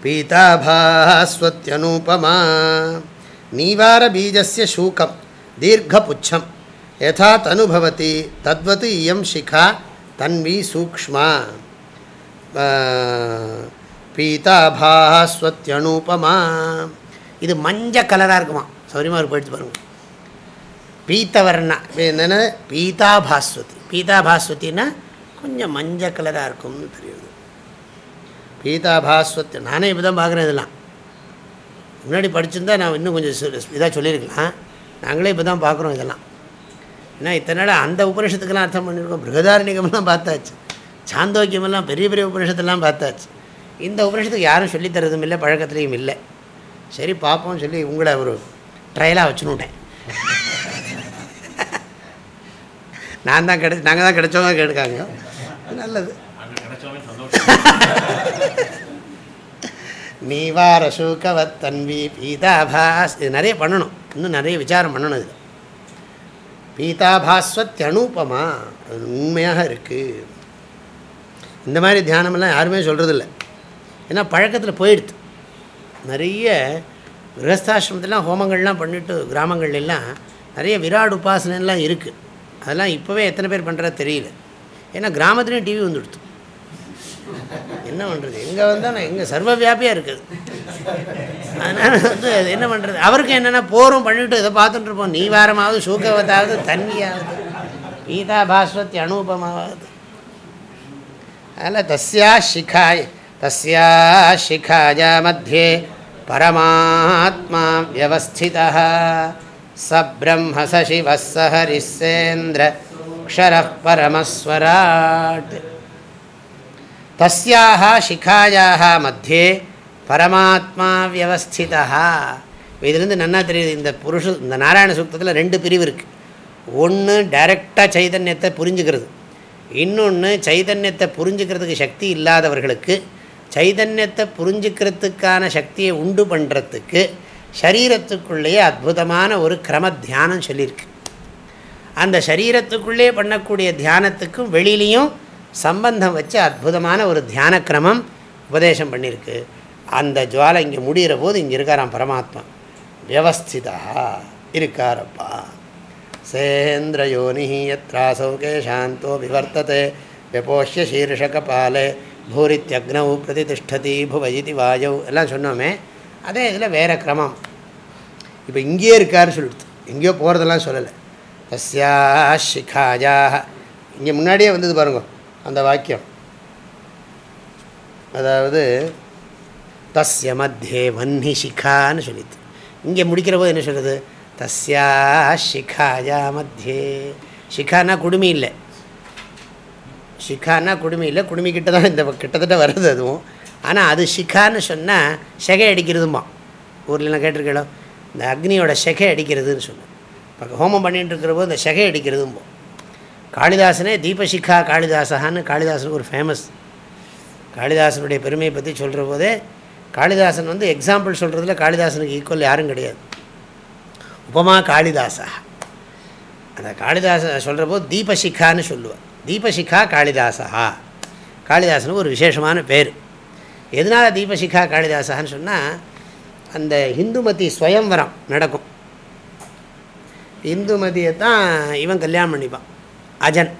பீதாபாஸ்வத்யனூபமா. நீவார பீஜஸ்ய சூக்கம் தீர்க்கபுச்சம். யதா தனுபவதி தத்வத்து இயம் சிகா தன்வி சூக்ஷ்மா. பீதாபாஸ்வத்யனுபமா. இது மஞ்ச கலராக இருக்குமா? சௌரியமாக ஒரு படித்து பாருங்க. பீத்தவர்ணா என்னென்ன பீதாபாஸ்வதி. பீதாபாஸ்வத்தின்னா கொஞ்சம் மஞ்சள் கலராக இருக்கும்னு தெரியுது. பீதாபாஸ்வத் நானே இப்போ தான் பார்க்குறேன் இதெல்லாம். முன்னாடி படிச்சிருந்தா நான் இன்னும் கொஞ்சம் இதாக சொல்லியிருக்கலாம். நாங்களே இப்போ தான் பார்க்குறோம் இதெல்லாம். ஏன்னா இத்தனை நாள் அந்த உபனிஷத்துக்கெல்லாம் அர்த்தம் பண்ணியிருக்கோம். பிருகதாரணிகம்லாம் பார்த்தாச்சு. சாந்தோக்கியமெல்லாம் பெரிய பெரிய உபனிஷத்தெல்லாம் பார்த்தாச்சு. இந்த உபனிஷத்துக்கு யாரும் சொல்லித்தரதும் இல்லை பழக்கத்துலேயும் இல்லை. சரி பார்ப்போம் சொல்லி உங்களை ஒரு ட்ரையலாக வச்சுனுட்டேன். நான் தான் கிடைச்சி நாங்கள் தான் கிடைச்சவங்க கேட்காங்க நல்லது. நீவார சூக்கவத் தன்வி பீதாபாஸ். இது நிறைய பண்ணணும். இன்னும் நிறைய விசாரம் பண்ணணும் இது பீதாபாஸ்வத் அனூபமா அது உண்மையாக இருக்குது இந்த மாதிரி தியானமெல்லாம் யாருமே சொல்கிறதில்ல ஏன்னா பழக்கத்தில் போயிடுது. நிறைய கிரகஸ்தாசிரமத்திலாம் ஹோமங்கள்லாம் பண்ணிவிட்டு கிராமங்கள்லாம் நிறைய விராட் உபாசனைலாம் இருக்குது அதெல்லாம் இப்போவே எத்தனை பேர் பண்ணுறது தெரியல. ஏன்னா கிராமத்துலேயும் டிவி வந்துடுது. என்ன பண்ணுறது எங்கே வந்தால் நான் எங்கே சர்வ வியாபியாக இருக்குது. அதனால் வந்து அது என்ன பண்ணுறது அவருக்கு என்னென்னா போகிறோம் பண்ணிவிட்டு இதை பார்த்துட்டு இருப்போம். நீ வாரமாவது சூக்கவத்தாவது தண்ணியாவது கீதா பாஸ்வதி அனுபமாவது அதனால் தஸ்யா ஷிகாய் தஸ்யா சிகாயா மத்தியே பரமாத்மா வியவஸ்திதா ச பிரம்ம ச சிவ ச ஹரிசேந்திர பரமஸ்வராட் தஸ்யாக சிகாயாக மத்தியே பரமாத்மா வியவஸ்திதா இதுலேருந்து நன்னா தெரியுது? இந்த புருஷ இந்த நாராயண சூக்தத்தில் ரெண்டு பிரிவு இருக்குது ஒன்று டைரெக்டாக சைதன்யத்தை புரிஞ்சுக்கிறது. இன்னொன்று சைதன்யத்தை புரிஞ்சுக்கிறதுக்கு சக்தி இல்லாதவர்களுக்கு சைதன்யத்தை புரிஞ்சுக்கிறதுக்கான சக்தியை உண்டு பண்ணுறதுக்கு சரீரத்துக்குள்ளேயே அற்புதமான ஒரு கிரம தியானம் சொல்லியிருக்கு. அந்த சரீரத்துக்குள்ளே பண்ணக்கூடிய தியானத்துக்கும் வெளியிலையும் சம்பந்தம் வச்சு அற்புதமான ஒரு தியான கிரமம் உபதேசம் பண்ணியிருக்கு. அந்த ஜுவாலை இங்கே முடிகிற போது இங்கே இருக்காராம் பரமாத்மா. வியவஸ்திதா இருக்காரப்பா. சேந்திரயோனி எத்ராசௌ கேஷாந்தோ விவர்த்தத்தை வெப்போஷ்ய சீர்ஷகபாலே பூரித்யக்னௌ பிரதிதிஷ்டதி புவஜிதி வாயௌ எல்லாம் சொன்னோமே அதே இதில் வேறு கிரமம். இப்போ இங்கேயே இருக்கார் சொல்லிடுது எங்கேயோ போகிறதெல்லாம் சொல்லலை. தஸ்யா ஷிகாயாக இங்கே முன்னாடியே வந்தது பாருங்க அந்த வாக்கியம். அதாவது தஸ்ய மத்தியே வன்னி சிகான்னு சொல்லிது இங்கே முடிக்கிற போது என்ன சொல்கிறது தஸ்யா ஷிகாயா மத்தியே ஷிகானா குடுமி இல்லை. ஷிகானா குடுமி இல்லை குடுமி கிட்ட தான் இந்த கிட்டத்தட்ட வருது அதுவும். ஆனால் அது ஷிகான்னு சொன்னால் செகை அடிக்கிறதுமா ஊர்லலாம் கேட்டிருக்கீங்களோ இந்த அக்னியோட செகை அடிக்கிறதுன்னு சொன்னேன் இப்போ ஹோமம் பண்ணிகிட்டு இருக்கிற இந்த செகை அடிக்கிறதும்போ. காளிதாசனே தீபசிகா காளிதாசகான்னு காளிதாசனுக்கு ஒரு ஃபேமஸ் காளிதாசனுடைய பெருமையை பற்றி சொல்கிற போதே காளிதாசன் வந்து எக்ஸாம்பிள் சொல்கிறதுல காளிதாசனுக்கு ஈக்குவல் யாரும் கிடையாது. உபமா காளிதாசா. அந்த காளிதாச சொல்கிறப்போ தீபசிக்கான்னு சொல்லுவாள் தீபசிகா காளிதாசா. காளிதாசனுக்கு ஒரு விசேஷமான பேர். எதனால் தீபசிகா காளிதாசான்னு சொன்னால் அந்த இந்துமதி ஸ்வயம்வரம் நடக்கும். இந்துமதியை தான் இவன் கல்யாணம் பண்ணிப்பான். அஜன்.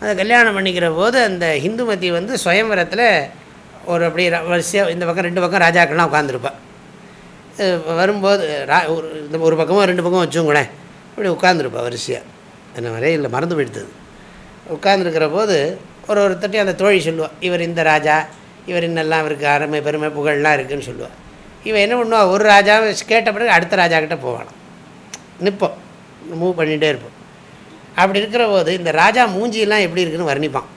அதை கல்யாணம் பண்ணிக்கிற போது அந்த ஹிந்துமதி வந்து ஸ்வயம்வரத்தில் ஒரு அப்படி வரிசையாக இந்த பக்கம் ரெண்டு பக்கம் ராஜாக்கள்லாம் உட்காந்துருப்பாள் வரும்போது ரா ஒரு இந்த ஒரு பக்கமும் ரெண்டு பக்கம் வச்சுங்களேன் இப்படி உட்காந்துருப்பா வரிசையாக என்ன வரையும் இல்லை மறந்து போயிடுது உட்காந்துருக்கிற போது ஒரு ஒருத்தட்டையும் அந்த தோழி சொல்லுவாள் இவர் இந்த ராஜா இவர் இன்னெல்லாம் இருக்குது அருமை பெருமை புகழ்லாம் இருக்குதுன்னு சொல்லுவாள் இவன் என்ன பண்ணுவாள் ஒரு ராஜாவை கேட்ட பிறகு அடுத்த ராஜா கிட்டே போவானாம். நிற்போம் மூவ் பண்ணிகிட்டே இருப்போம். அப்படி இருக்கிற போது இந்த ராஜா மூஞ்சியெல்லாம் எப்படி இருக்குன்னு வர்ணிப்பான்.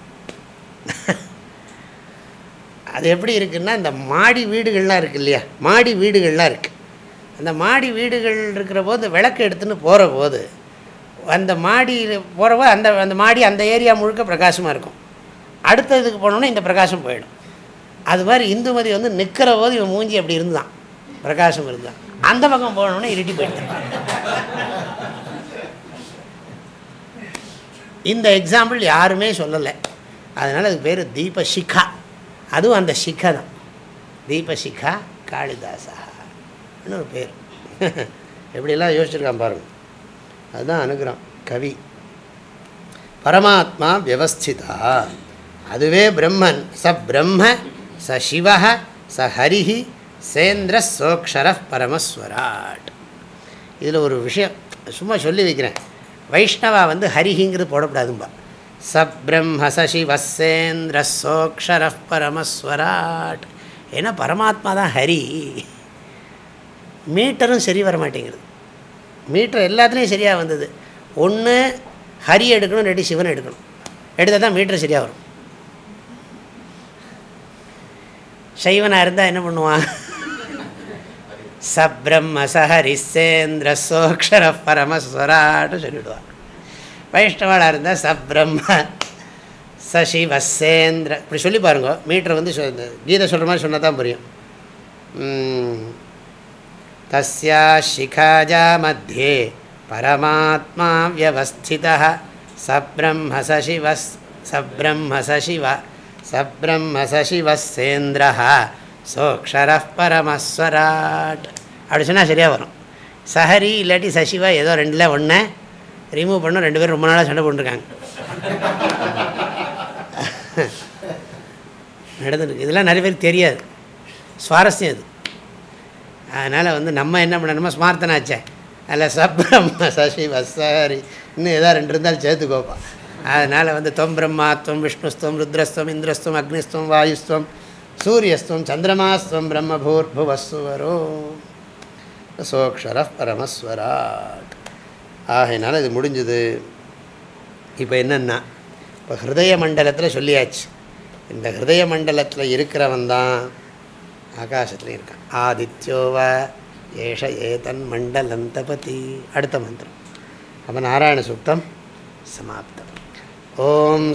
அது எப்படி இருக்குன்னா இந்த மாடி வீடுகள்லாம் இருக்குது இல்லையா? மாடி வீடுகள்லாம் இருக்குது அந்த மாடி வீடுகள் இருக்கிற போது விளக்கு எடுத்துன்னு போகிற போது அந்த மாடியில் போகிறவோ அந்த அந்த மாடி அந்த ஏரியா முழுக்க பிரகாசமாக இருக்கும். அடுத்த இதுக்கு போனோன்னா இந்த பிரகாசம் போயிடும். அது மாதிரி இந்துமதி வந்து நிற்கிற போது இவன் மூஞ்சி அப்படி இருந்தான். பிரகாசம் இருந்தான். அந்த பக்கம் போனோன்னே இருட்டி போயிட்டான் இந்த எக்ஸாம்பிள் யாருமே சொல்லலை. அதனால் அதுக்கு பேர் தீபஷிகா அதுவும் அந்த சிக்கை தான். தீபசிகா காளிதாசா ஒரு பேர். [laughs] எப்படிலாம் யோசிச்சிருக்கான் பாருங்கள் அதுதான் அனுகிரம் கவி. பரமாத்மா வியவஸ்திதா. அதுவே பிரம்மன். ச பிரம்ம ச சிவ ச ஹரிஹி சேந்திர சோக்ஷர பரமஸ்வராட். இதில் ஒரு விஷயம் சும்மா சொல்லி வைக்கிறேன். வைஷ்ணவா வந்து ஹரிஹிங்கிறது போடக்கூடாதும்பா. சப்ரம்ம சசிவசேந்திர சோக்ஷர பரமஸ்வராட். ஏன்னா பரமாத்மா தான் ஹரி. மீட்டரும் சரி வர மாட்டேங்கிறது மீட்டர் எல்லாத்துலேயும் சரியாக வந்தது. ஒன்று ஹரி எடுக்கணும் இல்லாட்டி சிவன் எடுக்கணும். எடுத்தால் தான் மீட்டர் சரியாக வரும். சைவனாக இருந்தால் என்ன பண்ணுவான்? சப்ரம்ம சஹரிசேந்திர சோக்ஷர பரமஸ்வராட்டு சொல்லிவிடுவான் வைஷ்ணவாளாக இருந்தால் சப்ரம்ம சசிவசேந்திர இப்படி சொல்லி பாருங்க மீட்டர் வந்து கீதை சொல்கிற மாதிரி சொன்னால் தான் புரியும். தஸ்யா சிகாஜா மத்தியே பரமாத்மா வியவஸ்திதः சப்ரம்ம சசிவ சப்ரம்ம சசிவ சப்ரம்ம சசிவசேந்திரः சோக்ஷரः பரமஸ்வராட். அப்படி சொன்னால் சரியாக வரும். சஹரி இல்லாட்டி சசிவா ஏதோ ரெண்டில் ஒன்று ரிமூவ் பண்ண ரெண்டு பேரும் ரொம்ப நாளாக சண்டை போட்டுருக்காங்க. நடந்துருக்கு. இதெல்லாம் நிறைய பேருக்கு தெரியாது. சுவாரஸ்யம் அது. அதனால் வந்து நம்ம என்ன பண்ணணுமோ ஸ்மார்த்தனாச்சே அதில் சப்ரம்மா சசி வசாரி. இன்னும் ஏதாவது ரெண்டு இருந்தாலும் சேர்த்துக்கோப்பா. அதனால் வந்து தொம் பிரம்மாத்வம் விஷ்ணுஸ்துவம் ருத்ரஸ்துவம் இந்திரஸ்துவம் அக்னிஸ்துவம் வாயுஸ்துவம் சூரியஸ்துவம் சந்திரமாஸ்துவம் பிரம்மபூர்புவஸ்வரோ சோக்ஷர பரமஸ்வராட் ஆகையினால இது முடிஞ்சது. இப்போ என்னென்னா இப்போ ஹிருதய மண்டலத்தில் சொல்லியாச்சு. இந்த ஹிருதய மண்டலத்தில் இருக்கிறவன் தான் ஆகாசத்தில் இருக்கான். ஆதித்யோவ ஏஷ ஏதன் மண்டலம் தபதி. அடுத்த மந்திரம். அப்போ நாராயண சூக்தம் சமாப்தம். ஓம்